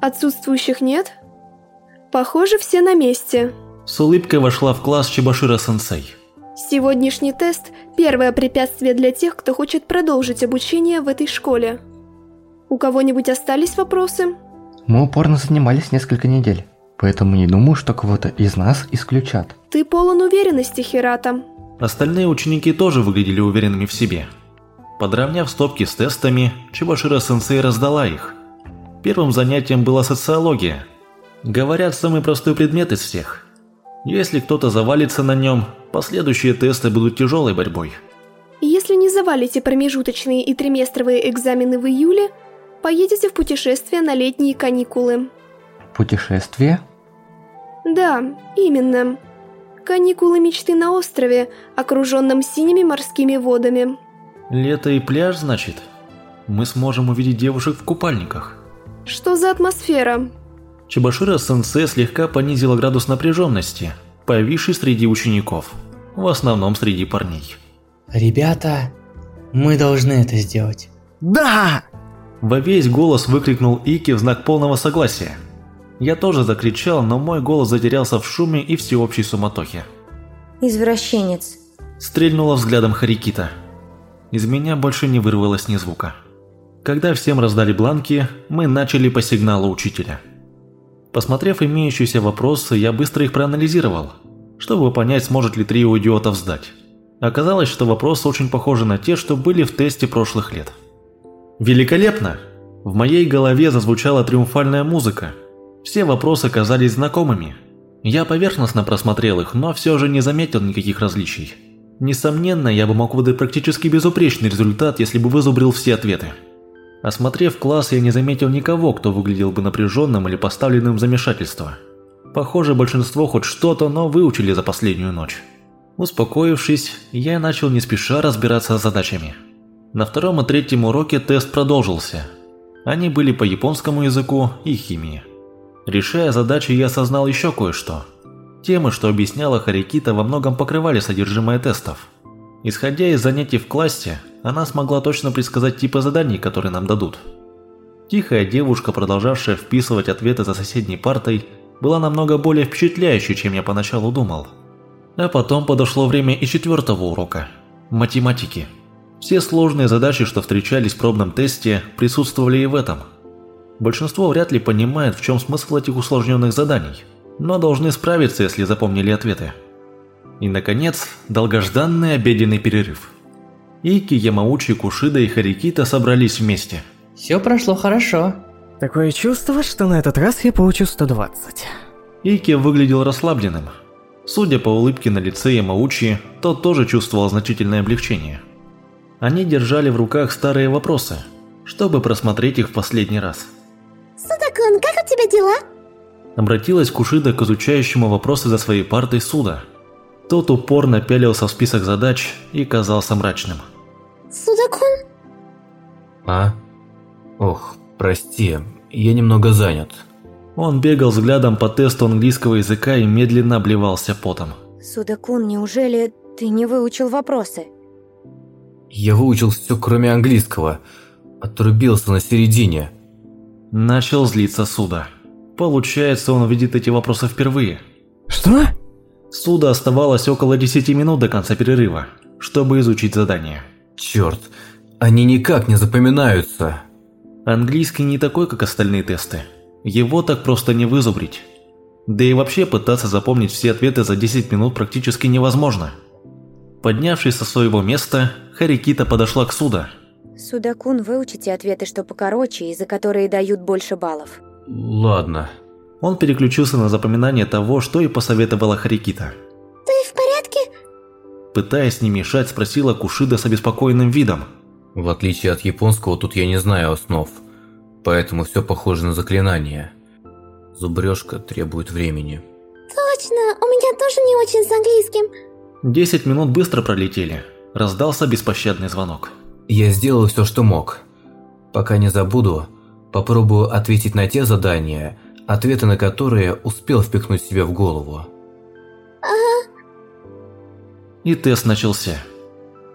Отсутствующих нет? Похоже, все на месте. С улыбкой вошла в класс Чебашира-сенсей. Сегодняшний тест – первое препятствие для тех, кто хочет продолжить обучение в этой школе. У кого-нибудь остались вопросы? Мы упорно занимались несколько недель, поэтому не думаю, что кого-то из нас исключат. Ты полон уверенности, Хирата. Остальные ученики тоже выглядели уверенными в себе. Подровняв стопки с тестами, Чебашира-сенсей раздала их. Первым занятием была социология. Говорят, самый простой предмет из всех. Если кто-то завалится на нем, последующие тесты будут тяжелой борьбой. Если не завалите промежуточные и триместровые экзамены в июле, поедете в путешествие на летние каникулы. Путешествие? Да, именно. Каникулы мечты на острове, окруженном синими морскими водами. Лето и пляж, значит? Мы сможем увидеть девушек в купальниках. Что за атмосфера? Чебашира-сенсей слегка понизила градус напряженности, повисший среди учеников, в основном среди парней. Ребята, мы должны это сделать. Да! Во весь голос выкрикнул Ики в знак полного согласия. Я тоже закричал, но мой голос затерялся в шуме и всеобщей суматохе. Извращенец. Стрельнула взглядом Харикита. Из меня больше не вырвалось ни звука. Когда всем раздали бланки, мы начали по сигналу учителя. Посмотрев имеющиеся вопросы, я быстро их проанализировал, чтобы понять, сможет ли трио идиотов сдать. Оказалось, что вопросы очень похожи на те, что были в тесте прошлых лет. Великолепно! В моей голове зазвучала триумфальная музыка. Все вопросы казались знакомыми. Я поверхностно просмотрел их, но все же не заметил никаких различий. Несомненно, я бы мог выдать практически безупречный результат, если бы вызубрил все ответы. Осмотрев класс, я не заметил никого, кто выглядел бы напряженным или поставленным в замешательство. Похоже, большинство хоть что-то, но выучили за последнюю ночь. Успокоившись, я начал не спеша разбираться с задачами. На втором и третьем уроке тест продолжился. Они были по японскому языку и химии. Решая задачи, я осознал еще кое-что. Темы, что объясняла Харикита, во многом покрывали содержимое тестов. Исходя из занятий в классе, она смогла точно предсказать типы заданий, которые нам дадут. Тихая девушка, продолжавшая вписывать ответы за соседней партой, была намного более впечатляющей, чем я поначалу думал. А потом подошло время и четвертого урока – математики. Все сложные задачи, что встречались в пробном тесте, присутствовали и в этом. Большинство вряд ли понимает, в чем смысл этих усложненных заданий, но должны справиться, если запомнили ответы. И, наконец, долгожданный обеденный перерыв. Ики, Ямаучи, Кушида и Харикита собрались вместе. Все прошло хорошо. Такое чувство, что на этот раз я получу 120. Ики выглядел расслабленным. Судя по улыбке на лице Ямаучи, тот тоже чувствовал значительное облегчение – они держали в руках старые вопросы, чтобы просмотреть их в последний раз. Судакун, как у тебя дела? Обратилась Кушида к изучающему вопросы за своей партой Суда. Тот упорно пялился в список задач и казался мрачным. Судакун? А? Ох, прости, я немного занят. Он бегал взглядом по тесту английского языка и медленно обливался потом. Судакун, неужели ты не выучил вопросы? Я выучил все, кроме английского. Отрубился на середине. Начал злиться Суда. Получается, он видит эти вопросы впервые. Что? Суда оставалось около 10 минут до конца перерыва, чтобы изучить задание. Черт, они никак не запоминаются. Английский не такой, как остальные тесты. Его так просто не вызубрить. Да и вообще пытаться запомнить все ответы за 10 минут практически невозможно. Поднявшись со своего места, Харикита подошла к Суда. Судакун, выучите ответы, что покороче и за которые дают больше баллов. Ладно. Он переключился на запоминание того, что и посоветовала Харикита. Ты в порядке? Пытаясь не мешать, спросила Кушида с обеспокоенным видом. В отличие от японского, тут я не знаю основ, поэтому все похоже на заклинание. Зубрежка требует времени. Точно, у меня тоже не очень с английским. Десять минут быстро пролетели. Раздался беспощадный звонок. Я сделал все, что мог. Пока не забуду, попробую ответить на те задания, ответы на которые успел впихнуть себе в голову. Ага. И тест начался.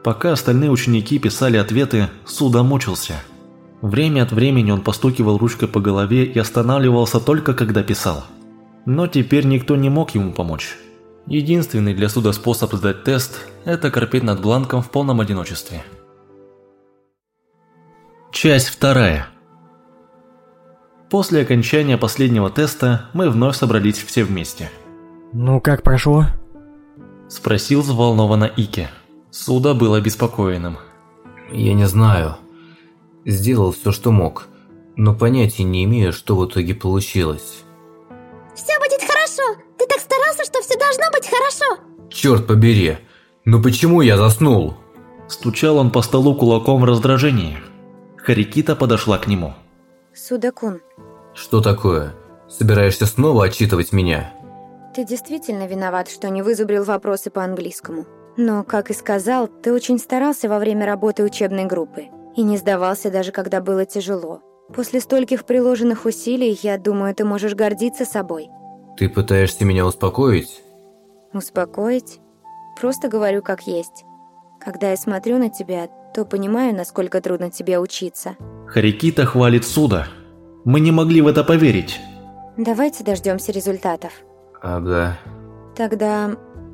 Пока остальные ученики писали ответы, Суда мучился. Время от времени он постукивал ручкой по голове и останавливался только когда писал. Но теперь никто не мог ему помочь. Единственный для суда способ сдать тест – это корпеть над бланком в полном одиночестве. Часть вторая. После окончания последнего теста мы вновь собрались все вместе. Ну как прошло? Спросил взволнованно Ики. Суда был обеспокоенным. Я не знаю. Сделал все, что мог, но понятия не имею, что в итоге получилось. Все будет хорошо. Ты так старался, что все должно быть хорошо. Черт побери. Ну почему я заснул? Стучал он по столу кулаком в раздражении. Харикита подошла к нему. Судакун. Что такое? Собираешься снова отчитывать меня? Ты действительно виноват, что не вызубрил вопросы по английскому. Но, как и сказал, ты очень старался во время работы учебной группы и не сдавался даже когда было тяжело. После стольких приложенных усилий, я думаю, ты можешь гордиться собой. Ты пытаешься меня успокоить? Успокоить? Просто говорю как есть. Когда я смотрю на тебя, то понимаю, насколько трудно тебе учиться. Харикита хвалит Суда. Мы не могли в это поверить. Давайте дождемся результатов. Ага. Тогда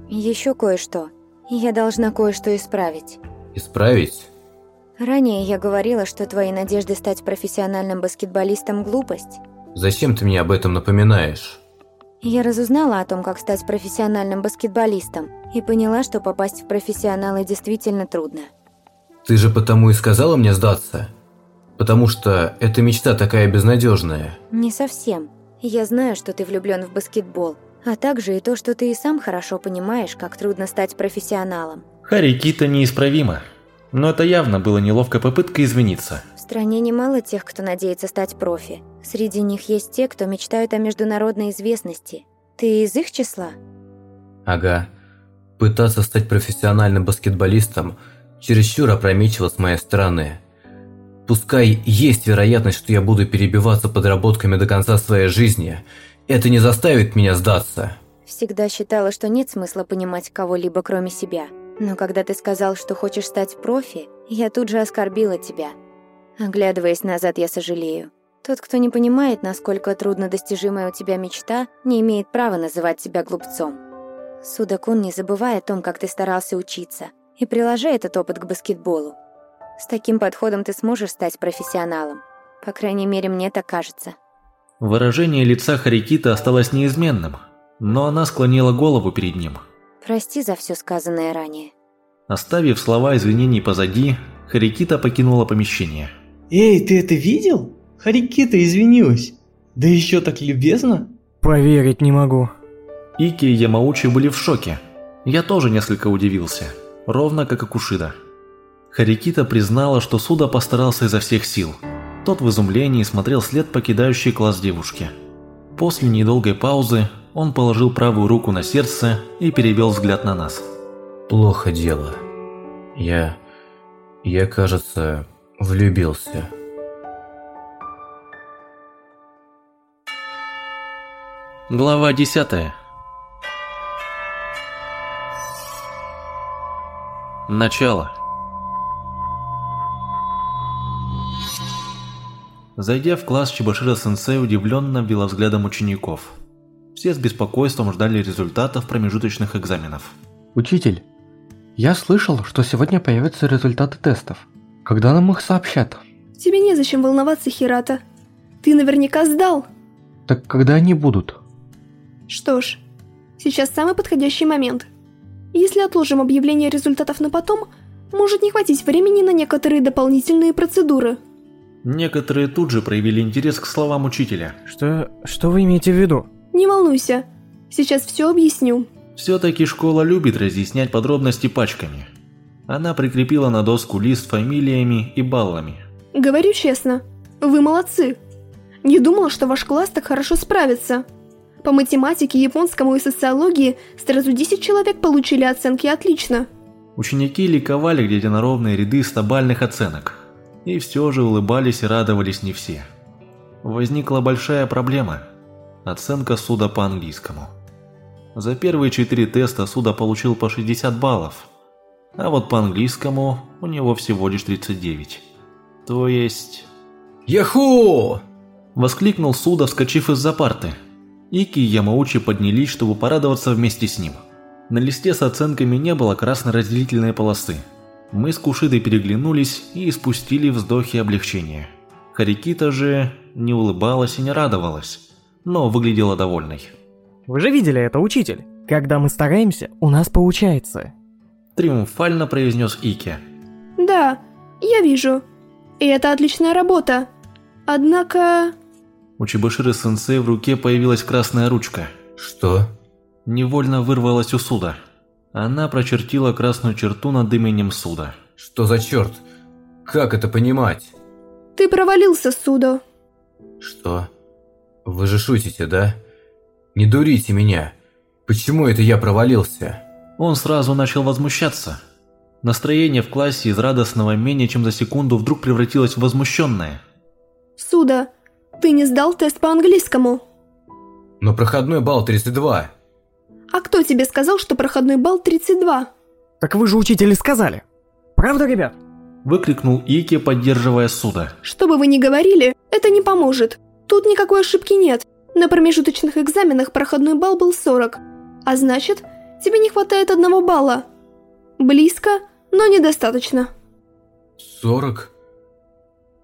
еще кое-что. Я должна кое-что исправить. Исправить? Ранее я говорила, что твои надежды стать профессиональным баскетболистом – глупость. Зачем ты мне об этом напоминаешь? Я разузнала о том, как стать профессиональным баскетболистом, и поняла, что попасть в профессионалы действительно трудно. Ты же потому и сказала мне сдаться? Потому что эта мечта такая безнадежная. Не совсем. Я знаю, что ты влюблен в баскетбол, а также и то, что ты и сам хорошо понимаешь, как трудно стать профессионалом. Харикита неисправима. Но это явно была неловкая попытка извиниться. В стране немало тех, кто надеется стать профи. Среди них есть те, кто мечтают о международной известности. Ты из их числа? Ага. Пытаться стать профессиональным баскетболистом чересчур опрометчиво с моей стороны. Пускай есть вероятность, что я буду перебиваться подработками до конца своей жизни, это не заставит меня сдаться. Всегда считала, что нет смысла понимать кого-либо кроме себя. Но когда ты сказал, что хочешь стать профи, я тут же оскорбила тебя. Оглядываясь назад, я сожалею. Тот, кто не понимает, насколько трудно достижимая у тебя мечта, не имеет права называть тебя глупцом. Судакун, не забывай о том, как ты старался учиться, и приложи этот опыт к баскетболу. С таким подходом ты сможешь стать профессионалом. По крайней мере, мне так кажется. Выражение лица Харикита осталось неизменным, но она склонила голову перед ним. Прости за все сказанное ранее. Оставив слова извинений позади, Харикита покинула помещение. Эй, ты это видел? Харикита извинилась. Да еще так любезно. Поверить не могу. Ики и Ямаучи были в шоке. Я тоже несколько удивился, ровно как и Кушида. Харикита признала, что Суда постарался изо всех сил. Тот в изумлении смотрел след покидающей класс девушки. После недолгой паузы он положил правую руку на сердце и перевел взгляд на нас. Плохо дело. Я... я, кажется, влюбился. Глава 10 Начало Зайдя в класс, Чебашира-сенсей удивленно ввела взглядом учеников. Все с беспокойством ждали результатов промежуточных экзаменов. Учитель, я слышал, что сегодня появятся результаты тестов. Когда нам их сообщат? Тебе незачем волноваться, Хирата. Ты наверняка сдал. Так когда они будут? Что ж, сейчас самый подходящий момент. Если отложим объявление результатов на потом, может не хватить времени на некоторые дополнительные процедуры. Некоторые тут же проявили интерес к словам учителя. Что... что вы имеете в виду? Не волнуйся, сейчас все объясню. Все-таки школа любит разъяснять подробности пачками. Она прикрепила на доску лист с фамилиями и баллами. Говорю честно, вы молодцы. Не думала, что ваш класс так хорошо справится. По математике, японскому и социологии сразу 10 человек получили оценки отлично. Ученики ликовали, глядя на ровные ряды стабальных оценок. И все же улыбались и радовались не все. Возникла большая проблема – оценка суда по английскому. За первые четыре теста суда получил по 60 баллов, а вот по английскому у него всего лишь 39. То есть... Яху! Воскликнул Суда, вскочив из-за парты. Ики и Ямаучи поднялись, чтобы порадоваться вместе с ним. На листе с оценками не было красной разделительной полосы. Мы с Кушидой переглянулись и испустили вздохи облегчения. Харикита же не улыбалась и не радовалась, но выглядела довольной. Вы же видели это, учитель? Когда мы стараемся, у нас получается. Триумфально произнес Ики. Да, я вижу. И это отличная работа. Однако... У Чебыширы-сенсей в руке появилась красная ручка. Что? Невольно вырвалась у Суда. Она прочертила красную черту над именем Суда. Что за черт? Как это понимать? Ты провалился, Судо. Что? Вы же шутите, да? Не дурите меня. Почему это я провалился? Он сразу начал возмущаться. Настроение в классе из радостного менее чем за секунду вдруг превратилось в возмущенное. Суда, ты не сдал тест по английскому. Но проходной балл 32. А кто тебе сказал, что проходной балл 32? Так вы же учители сказали. Правда, ребят? Выкрикнул Ики, поддерживая Суда. Что бы вы ни говорили, это не поможет. Тут никакой ошибки нет. На промежуточных экзаменах проходной балл был 40. А значит, тебе не хватает одного балла. Близко, но недостаточно. 40?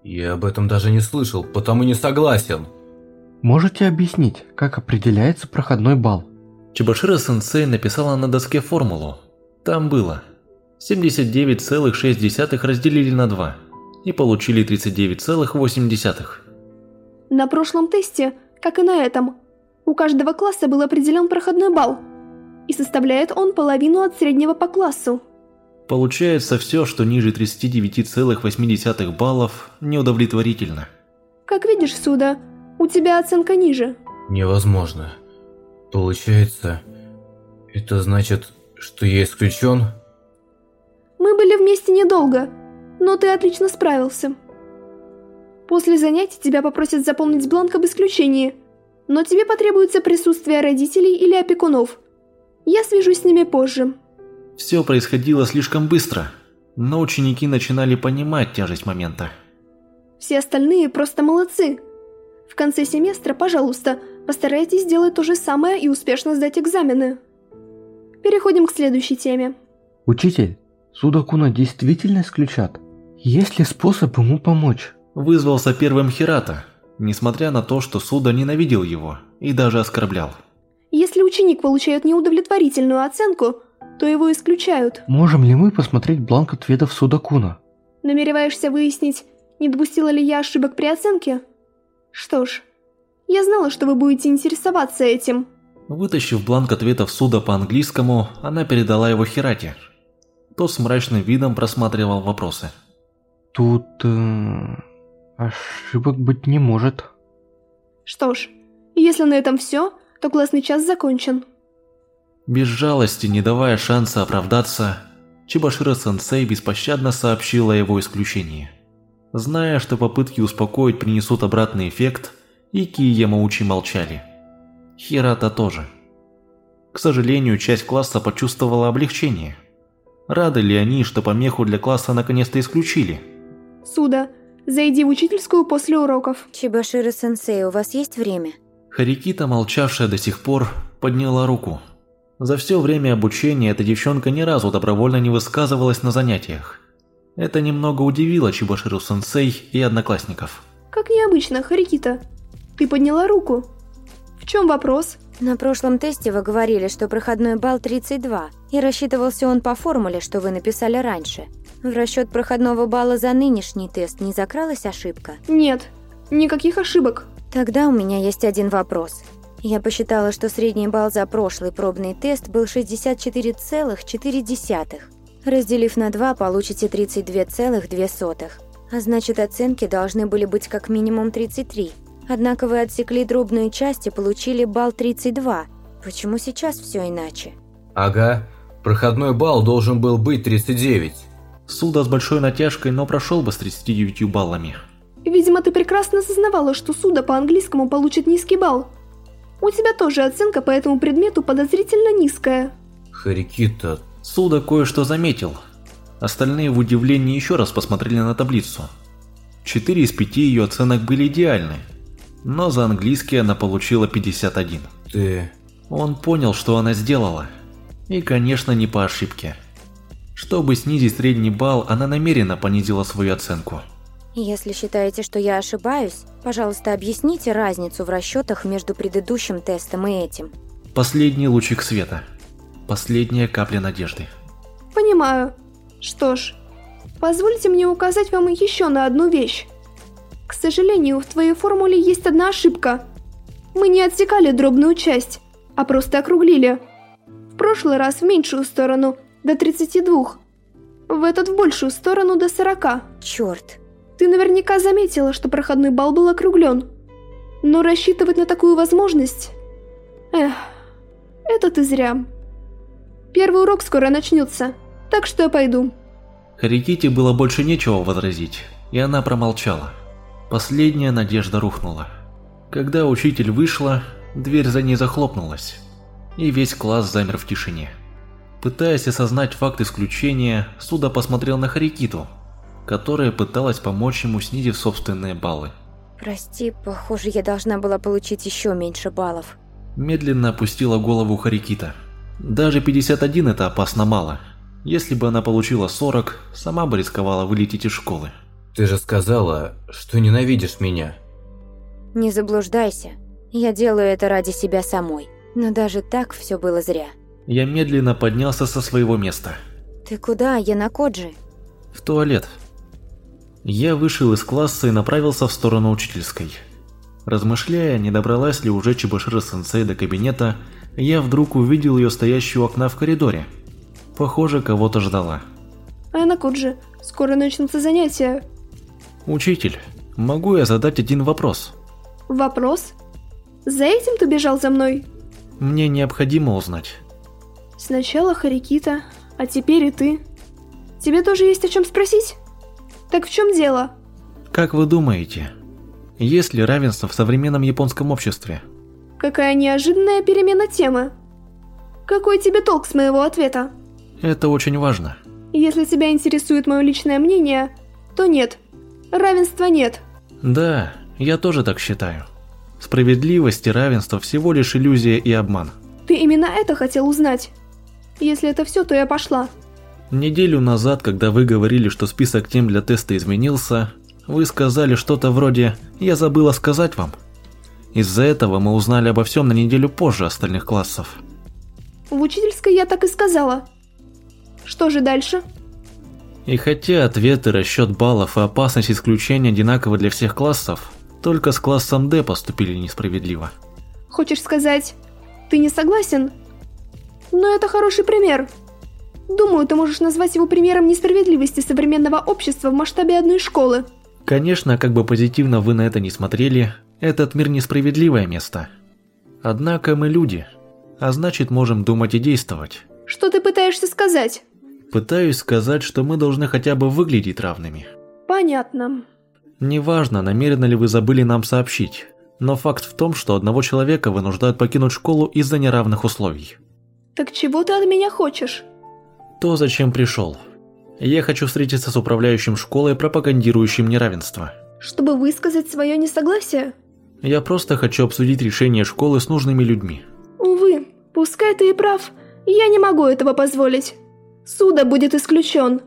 Я об этом даже не слышал, потому не согласен. Можете объяснить, как определяется проходной балл? Чебашира-сенсей написала на доске формулу. Там было 79,6 разделили на 2 и получили 39,8. На прошлом тесте, как и на этом, у каждого класса был определен проходной балл, и составляет он половину от среднего по классу. Получается, все, что ниже 39,8 баллов, неудовлетворительно. Как видишь, Суда, у тебя оценка ниже. Невозможно. Получается, это значит, что я исключен? Мы были вместе недолго, но ты отлично справился. После занятий тебя попросят заполнить бланк об исключении, но тебе потребуется присутствие родителей или опекунов. Я свяжусь с ними позже. Все происходило слишком быстро, но ученики начинали понимать тяжесть момента. Все остальные просто молодцы. В конце семестра, пожалуйста, постарайтесь сделать то же самое и успешно сдать экзамены. Переходим к следующей теме. Учитель, Судакуна действительно исключат? Есть ли способ ему помочь? Вызвался первым Хирата, несмотря на то, что Суда ненавидел его и даже оскорблял. Если ученик получает неудовлетворительную оценку, то его исключают. Можем ли мы посмотреть бланк ответов Судакуна? Намереваешься выяснить, не допустила ли я ошибок при оценке? Что ж, я знала, что вы будете интересоваться этим. Вытащив бланк ответов Суда по английскому, она передала его Хирате. То с мрачным видом просматривал вопросы. Тут... Э, ошибок быть не может. Что ж, если на этом все, то классный час закончен. Без жалости, не давая шанса оправдаться, Чебашира-сенсей беспощадно сообщил о его исключении. Зная, что попытки успокоить принесут обратный эффект, Ики и Ямаучи молчали. Хирата тоже. К сожалению, часть класса почувствовала облегчение. Рады ли они, что помеху для класса наконец-то исключили? Суда, зайди в учительскую после уроков. Чебашира-сенсей, у вас есть время? Харикита, молчавшая до сих пор, подняла руку. За все время обучения эта девчонка ни разу добровольно не высказывалась на занятиях. Это немного удивило Чебаширу-сенсей и одноклассников. Как необычно, Харикита. Ты подняла руку. В чем вопрос? На прошлом тесте вы говорили, что проходной балл 32, и рассчитывался он по формуле, что вы написали раньше. В расчет проходного балла за нынешний тест не закралась ошибка? Нет, никаких ошибок. Тогда у меня есть один вопрос. Я посчитала, что средний балл за прошлый пробный тест был 64,4. Разделив на 2, получите 32,2. А значит, оценки должны были быть как минимум 33. Однако вы отсекли дробную часть и получили балл 32. Почему сейчас все иначе? Ага, проходной балл должен был быть 39. Суда с большой натяжкой, но прошел бы с 39 баллами. Видимо, ты прекрасно осознавала, что Суда по английскому получит низкий балл. У тебя тоже оценка по этому предмету подозрительно низкая. Харикита... Суда кое-что заметил. Остальные в удивлении еще раз посмотрели на таблицу. Четыре из пяти ее оценок были идеальны, но за английский она получила 51. Ты... Он понял, что она сделала. И, конечно, не по ошибке. Чтобы снизить средний балл, она намеренно понизила свою оценку. Если считаете, что я ошибаюсь, пожалуйста, объясните разницу в расчетах между предыдущим тестом и этим. Последний лучик света. Последняя капля надежды. Понимаю. Что ж, позвольте мне указать вам еще на одну вещь. К сожалению, в твоей формуле есть одна ошибка. Мы не отсекали дробную часть, а просто округлили. В прошлый раз в меньшую сторону, до 32. В этот в большую сторону, до 40. Черт. Ты наверняка заметила, что проходной балл был округлен. Но рассчитывать на такую возможность... Эх, Это ты зря. Первый урок скоро начнется, так что я пойду. Хариките было больше нечего возразить, и она промолчала. Последняя надежда рухнула. Когда учитель вышла, дверь за ней захлопнулась, и весь класс замер в тишине. Пытаясь осознать факт исключения, Суда посмотрел на Харикиту, которая пыталась помочь ему, снизив собственные баллы. Прости, похоже, я должна была получить еще меньше баллов. Медленно опустила голову Харикита. Даже 51 это опасно мало. Если бы она получила 40, сама бы рисковала вылететь из школы. Ты же сказала, что ненавидишь меня. Не заблуждайся. Я делаю это ради себя самой. Но даже так все было зря. Я медленно поднялся со своего места. Ты куда, Янакоджи? В туалет. Я вышел из класса и направился в сторону учительской. Размышляя, не добралась ли уже Чебашира-сенсей до кабинета, я вдруг увидел ее стоящую у окна в коридоре. Похоже, кого-то ждала. Янакоджи, скоро начнутся занятия. Учитель, могу я задать один вопрос? Вопрос? За этим ты бежал за мной? Мне необходимо узнать. Сначала Харикита, а теперь и ты. Тебе тоже есть о чем спросить? Так в чем дело? Как вы думаете, есть ли равенство в современном японском обществе? Какая неожиданная перемена темы. Какой тебе толк с моего ответа? Это очень важно. Если тебя интересует мое личное мнение, то нет. Равенства нет. Да, я тоже так считаю. Справедливость и равенство всего лишь иллюзия и обман. Ты именно это хотел узнать. Если это все, то я пошла. Неделю назад, когда вы говорили, что список тем для теста изменился, вы сказали что-то вроде «я забыла сказать вам». Из-за этого мы узнали обо всем на неделю позже остальных классов. В учительской я так и сказала. Что же дальше? И хотя ответы, расчет баллов и опасность исключения одинаковы для всех классов, только с классом D поступили несправедливо. Хочешь сказать, ты не согласен? Но это хороший пример. Думаю, ты можешь назвать его примером несправедливости современного общества в масштабе одной школы. Конечно, как бы позитивно вы на это не смотрели, этот мир несправедливое место. Однако мы люди, а значит можем думать и действовать. Что ты пытаешься сказать? Пытаюсь сказать, что мы должны хотя бы выглядеть равными. Понятно. Неважно, намеренно ли вы забыли нам сообщить, но факт в том, что одного человека вынуждают покинуть школу из-за неравных условий. Так чего ты от меня хочешь? То, зачем пришел. Я хочу встретиться с управляющим школой, пропагандирующим неравенство. Чтобы высказать свое несогласие? Я просто хочу обсудить решение школы с нужными людьми. Увы, пускай ты и прав, я не могу этого позволить. Суда будет исключен.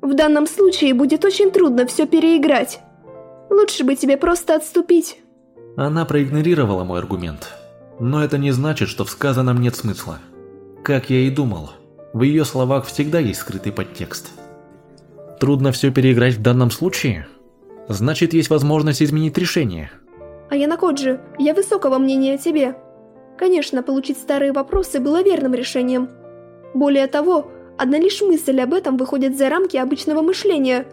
В данном случае будет очень трудно все переиграть. Лучше бы тебе просто отступить. Она проигнорировала мой аргумент. Но это не значит, что в сказанном нет смысла. Как я и думал, в ее словах всегда есть скрытый подтекст. Трудно все переиграть в данном случае? Значит, есть возможность изменить решение. А я на Коджи, я высокого мнения о тебе. Конечно, получить старые вопросы было верным решением. Более того, одна лишь мысль об этом выходит за рамки обычного мышления.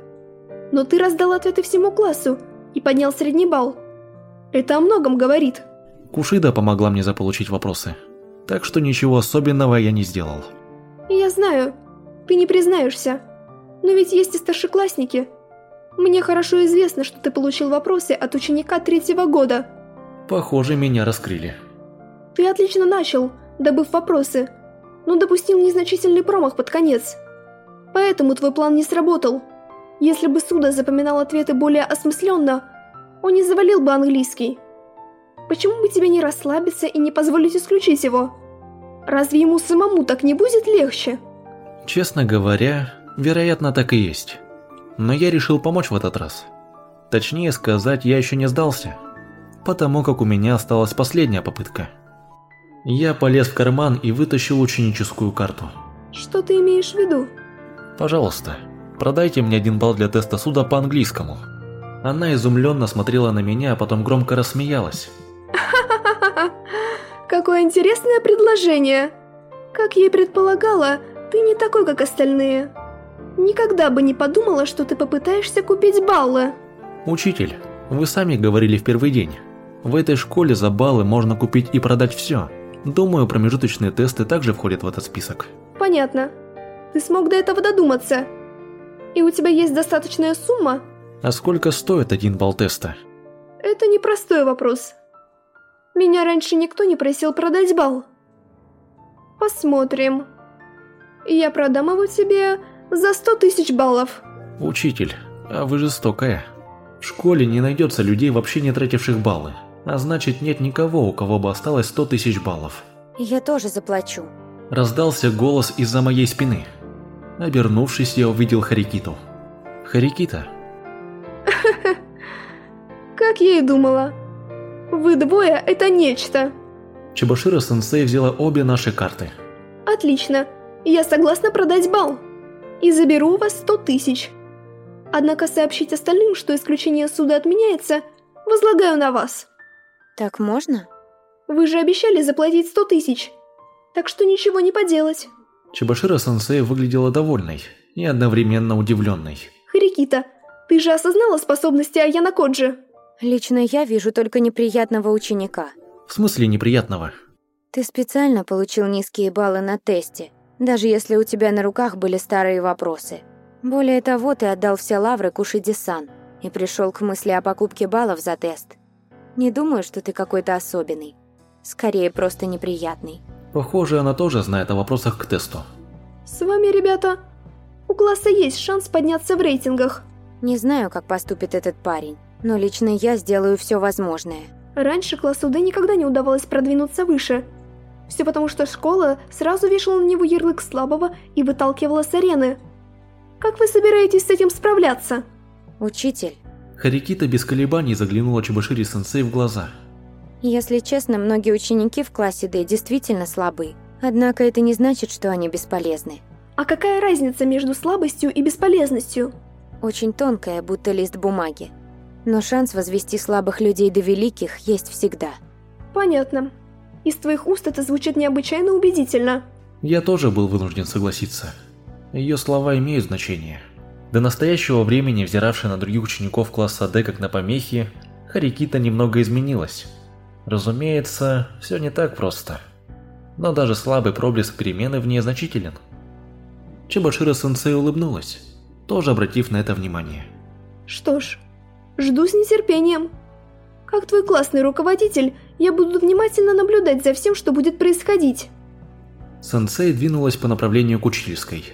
Но ты раздал ответы всему классу и поднял средний балл. Это о многом говорит. Кушида помогла мне заполучить вопросы. Так что ничего особенного я не сделал. Я знаю, ты не признаешься. Но ведь есть и старшеклассники. Мне хорошо известно, что ты получил вопросы от ученика третьего года. Похоже, меня раскрыли. Ты отлично начал, добыв вопросы, но допустил незначительный промах под конец. Поэтому твой план не сработал. Если бы Суда запоминал ответы более осмысленно, он не завалил бы английский. Почему бы тебе не расслабиться и не позволить исключить его? Разве ему самому так не будет легче? Честно говоря, вероятно так и есть. Но я решил помочь в этот раз. Точнее сказать, я еще не сдался, потому как у меня осталась последняя попытка. Я полез в карман и вытащил ученическую карту. Что ты имеешь в виду? Пожалуйста, продайте мне один балл для теста суда по английскому. Она изумленно смотрела на меня, а потом громко рассмеялась. Какое интересное предложение! Как я и предполагала, ты не такой, как остальные. Никогда бы не подумала, что ты попытаешься купить баллы. Учитель, вы сами говорили в первый день. В этой школе за баллы можно купить и продать все. Думаю, промежуточные тесты также входят в этот список. Понятно. Ты смог до этого додуматься. И у тебя есть достаточная сумма? А сколько стоит один балл теста? Это непростой вопрос. Меня раньше никто не просил продать бал. Посмотрим. Я продам его тебе за 100 тысяч баллов. Учитель, а вы жестокая. В школе не найдется людей, вообще не тративших баллы. А значит, нет никого, у кого бы осталось 100 тысяч баллов. Я тоже заплачу. Раздался голос из-за моей спины. Обернувшись, я увидел Харикиту. Харикита? Как я и думала. Вы двое – это нечто. Чебашира-сенсей взяла обе наши карты. Отлично. Я согласна продать бал. И заберу у вас 100 тысяч. Однако сообщить остальным, что исключение суда отменяется, возлагаю на вас. Так можно? Вы же обещали заплатить 100 тысяч. Так что ничего не поделать. Чебашира-сенсей выглядела довольной и одновременно удивленной. Харикита, ты же осознала способности Аяна Коджи? Лично я вижу только неприятного ученика. В смысле неприятного? Ты специально получил низкие баллы на тесте, даже если у тебя на руках были старые вопросы. Более того, ты отдал все лавры Кушиди-сан и пришел к мысли о покупке баллов за тест. Не думаю, что ты какой-то особенный. Скорее, просто неприятный. Похоже, она тоже знает о вопросах к тесту. С вами, ребята, у класса есть шанс подняться в рейтингах. Не знаю, как поступит этот парень, но лично я сделаю все возможное. Раньше классу Д никогда не удавалось продвинуться выше. Все потому, что школа сразу вешала на него ярлык слабого и выталкивала с арены. Как вы собираетесь с этим справляться? Учитель. Харикита без колебаний заглянула Чебашири-сенсей в глаза. Если честно, многие ученики в классе Д действительно слабы. Однако это не значит, что они бесполезны. А какая разница между слабостью и бесполезностью? Очень тонкая, будто лист бумаги. Но шанс возвести слабых людей до великих есть всегда. Понятно. Из твоих уст это звучит необычайно убедительно. Я тоже был вынужден согласиться. Ее слова имеют значение. До настоящего времени, взиравшая на других учеников класса D как на помехи, Харикита немного изменилась. Разумеется, все не так просто. Но даже слабый проблеск перемены в ней значителен. Чебашира-сенсей улыбнулась, тоже обратив на это внимание. Что ж, жду с нетерпением. Как твой классный руководитель, я буду внимательно наблюдать за всем, что будет происходить. Сенсей двинулась по направлению к учительской,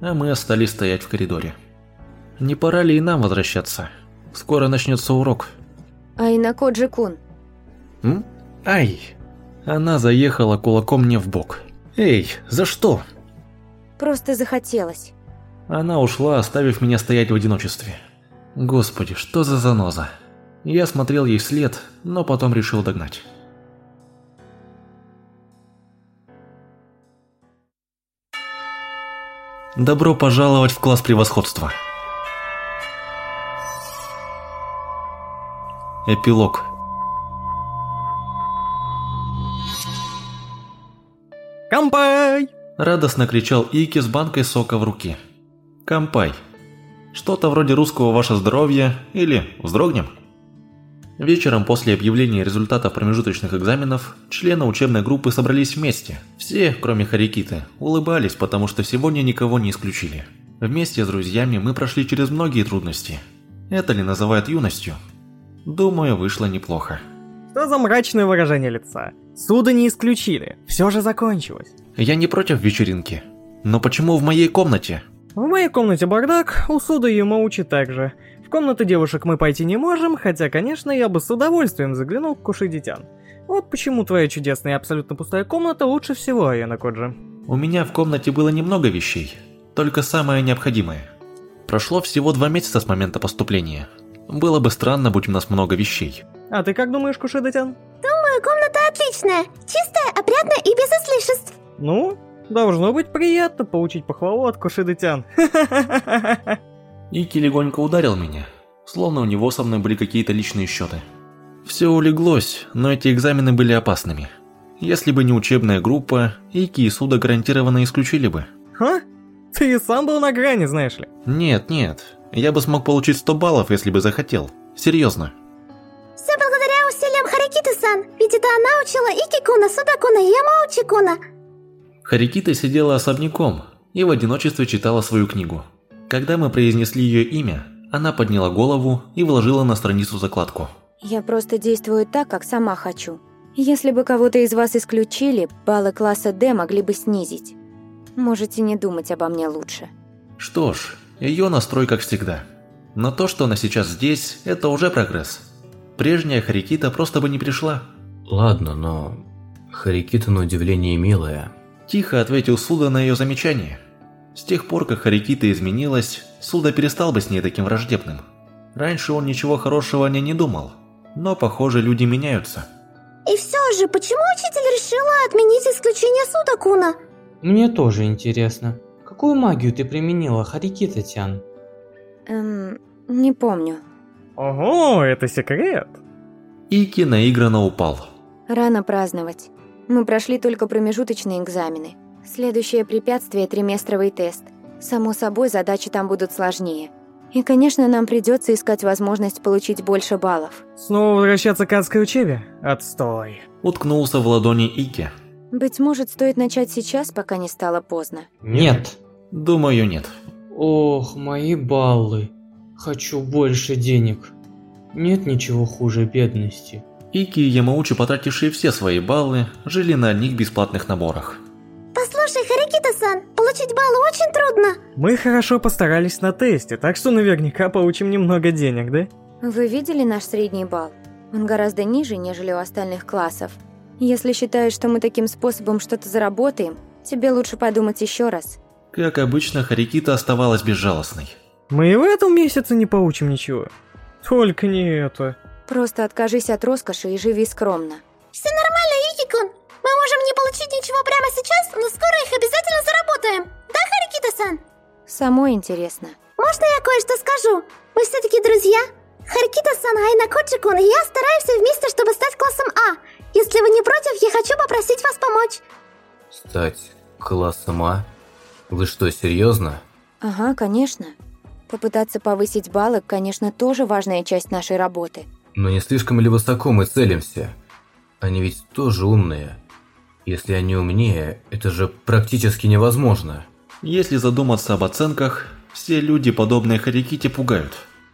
а мы остались стоять в коридоре. Не пора ли и нам возвращаться? Скоро начнется урок. Айнакоджи-кун. М? Ай! Она заехала кулаком мне в бок. Эй, за что? Просто захотелось. Она ушла, оставив меня стоять в одиночестве. Господи, что за заноза? Я смотрел ей вслед, но потом решил догнать. Добро пожаловать в класс превосходства. Эпилог. Кампай! Радостно кричал Ики с банкой сока в руке. Кампай. Что-то вроде русского «Ваше здоровье» или «Вздрогнем». Вечером после объявления результатов промежуточных экзаменов члены учебной группы собрались вместе. Все, кроме Харикиты, улыбались, потому что сегодня никого не исключили. Вместе с друзьями мы прошли через многие трудности. Это ли называют юностью? Думаю, вышло неплохо. Что за мрачное выражение лица? Суда не исключили, все же закончилось. Я не против вечеринки. Но почему в моей комнате? В моей комнате бардак, у Суда Юмаучи также. В комнату девушек мы пойти не можем, хотя, конечно, я бы с удовольствием заглянул к Кушидитян. Вот почему твоя чудесная и абсолютно пустая комната лучше всего, Аяна Коджи. У меня в комнате было немного вещей, только самое необходимое. Прошло всего два месяца с момента поступления. Было бы странно, будь у нас много вещей. А ты как думаешь, Кушидитян? Думаю, комната отличная. Чистая, опрятная и без излишеств. Ну, должно быть приятно получить похвалу от Кушидитян. Ики легонько ударил меня, словно у него со мной были какие-то личные счеты. Все улеглось, но эти экзамены были опасными. Если бы не учебная группа, Ики и Суда гарантированно исключили бы. Ха? Ты и сам был на грани, знаешь ли? Нет, нет. Я бы смог получить 100 баллов, если бы захотел. Серьезно. Все благодаря усилиям Харикиты. Харикита-сан, ведь это она учила Ики-куна, Судакуна и Ямаучи-куна. Харикита сидела особняком и в одиночестве читала свою книгу. Когда мы произнесли ее имя, она подняла голову и вложила на страницу закладку. Я просто действую так, как сама хочу. Если бы кого-то из вас исключили, баллы класса D могли бы снизить. Можете не думать обо мне лучше. Что ж, ее настрой как всегда. Но то, что она сейчас здесь, это уже прогресс. Прежняя Харикита просто бы не пришла. Ладно, но... Харикита на удивление милая. Тихо ответил Суда на ее замечание. С тех пор, как Харикита изменилась, Суда перестал быть с ней таким враждебным. Раньше он ничего хорошего о ней не думал. Но, похоже, люди меняются. И все же, почему учитель решила отменить исключение Судакуна? Мне тоже интересно. Какую магию ты применила, Харикита-тян? Эм, не помню. Ого, это секрет. Ики наигранно упал. Рано праздновать. Мы прошли только промежуточные экзамены. Следующее препятствие – триместровый тест. Само собой, задачи там будут сложнее. И, конечно, нам придется искать возможность получить больше баллов. Снова возвращаться к адской учебе? Отстой. Уткнулся в ладони Ики. Быть может, стоит начать сейчас, пока не стало поздно. Нет. Думаю, нет. Ох, мои баллы. Хочу больше денег. Нет ничего хуже бедности. Ики и Ямаучи, потратившие все свои баллы, жили на одних бесплатных наборах. Послушай, Харикита-сан, получить баллы очень трудно. Мы хорошо постарались на тесте, так что наверняка получим немного денег, да? Вы видели наш средний балл? Он гораздо ниже, нежели у остальных классов. Если считаешь, что мы таким способом что-то заработаем, тебе лучше подумать еще раз. Как обычно, Харикита оставалась безжалостной. Мы и в этом месяце не получим ничего. Только не это. Просто откажись от роскоши и живи скромно. Все нормально, Ики-кун. Мы можем не получить ничего прямо сейчас, но скоро их обязательно заработаем. Да, Харикита-сан? Самой интересно. Можно я кое-что скажу? Мы все-таки друзья. Харикита-сан, Айна Коджи-кун и я стараемся вместе, чтобы стать классом А. Если вы не против, я хочу попросить вас помочь. Стать классом А? Вы что, серьезно? Ага, конечно. Попытаться повысить баллы, конечно, тоже важная часть нашей работы. Но не слишком ли высоко мы целимся? Они ведь тоже умные. Если они умнее, это же практически невозможно. Если задуматься об оценках, все люди, подобные Хариките, пугают.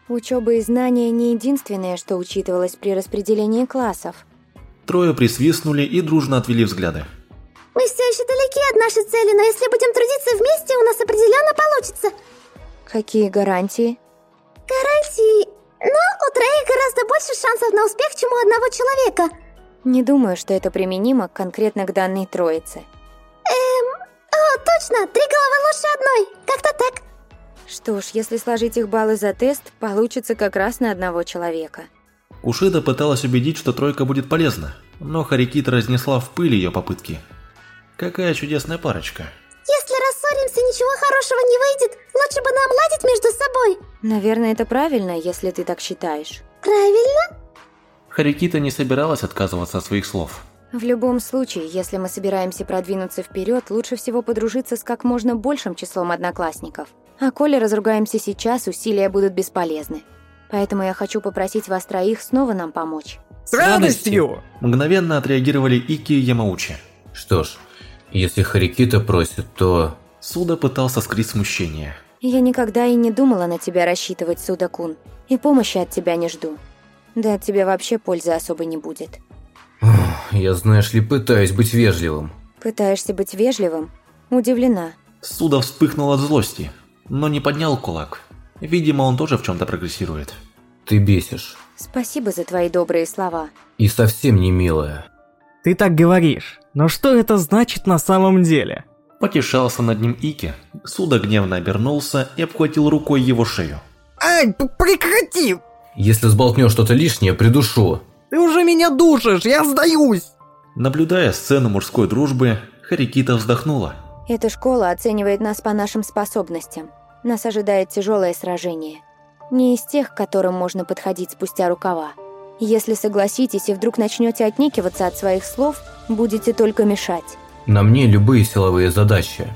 Учеба и знания не единственное, что учитывалось при распределении классов. Трое присвистнули и дружно отвели взгляды. Мы все еще далеки от нашей цели, но если будем трудиться вместе, у нас определенно получится. Какие гарантии? Гарантии... Но у троих гораздо больше шансов на успех, чем у одного человека. Не думаю, что это применимо конкретно к данной троице. Эм... О, точно, три головы лучше одной. Как-то так. Что ж, если сложить их баллы за тест, получится как раз на одного человека. Ушида пыталась убедить, что тройка будет полезна, но Харикита разнесла в пыль ее попытки. Какая чудесная парочка. Ничего хорошего не выйдет. Лучше бы нам ладить между собой. Наверное, это правильно, если ты так считаешь. Правильно? Харикита не собиралась отказываться от своих слов. В любом случае, если мы собираемся продвинуться вперед, лучше всего подружиться с как можно большим числом одноклассников. А коли разругаемся сейчас, усилия будут бесполезны. Поэтому я хочу попросить вас троих снова нам помочь. С радостью! Мгновенно отреагировали Ики и Ямаучи. Что ж, если Харикита просит, то... Суда пытался скрыть смущение. Я никогда и не думала на тебя рассчитывать, Судакун. И помощи от тебя не жду. Да от тебя вообще пользы особо не будет. Я, знаешь ли, пытаюсь быть вежливым. Пытаешься быть вежливым? Удивлена. Суда вспыхнул от злости, но не поднял кулак. Видимо, он тоже в чем-то прогрессирует. Ты бесишь. Спасибо за твои добрые слова. И совсем не милая. Ты так говоришь, но что это значит на самом деле? Потешался над ним Ики. Суда гневно обернулся и обхватил рукой его шею. Ай, прекрати! Если сболтнешь что-то лишнее, придушу. Ты уже меня душишь, я сдаюсь! Наблюдая сцену мужской дружбы, Харикита вздохнула. Эта школа оценивает нас по нашим способностям. Нас ожидает тяжелое сражение. Не из тех, к которым можно подходить спустя рукава. Если согласитесь и вдруг начнете отнекиваться от своих слов, будете только мешать. На мне любые силовые задачи.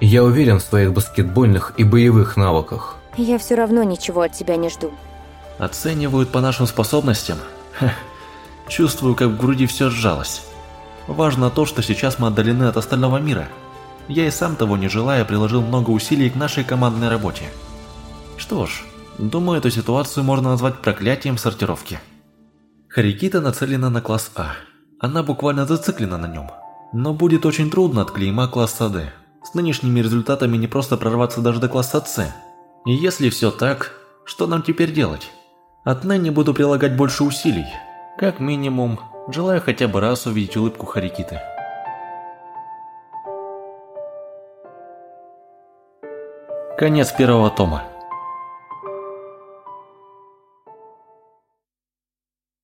Я уверен в своих баскетбольных и боевых навыках. Я все равно ничего от тебя не жду. Оценивают по нашим способностям? Ха. Чувствую, как в груди все сжалось. Важно то, что сейчас мы отдалены от остального мира. Я и сам того не желая приложил много усилий к нашей командной работе. Что ж, думаю, эту ситуацию можно назвать проклятием сортировки. Харикита нацелена на класс А. Она буквально зациклена на нем. Но будет очень трудно от клейма класса D. С нынешними результатами не просто прорваться даже до класса С. И если все так, что нам теперь делать? Отныне буду прилагать больше усилий. Как минимум, желаю хотя бы раз увидеть улыбку Харикиты. Конец первого тома.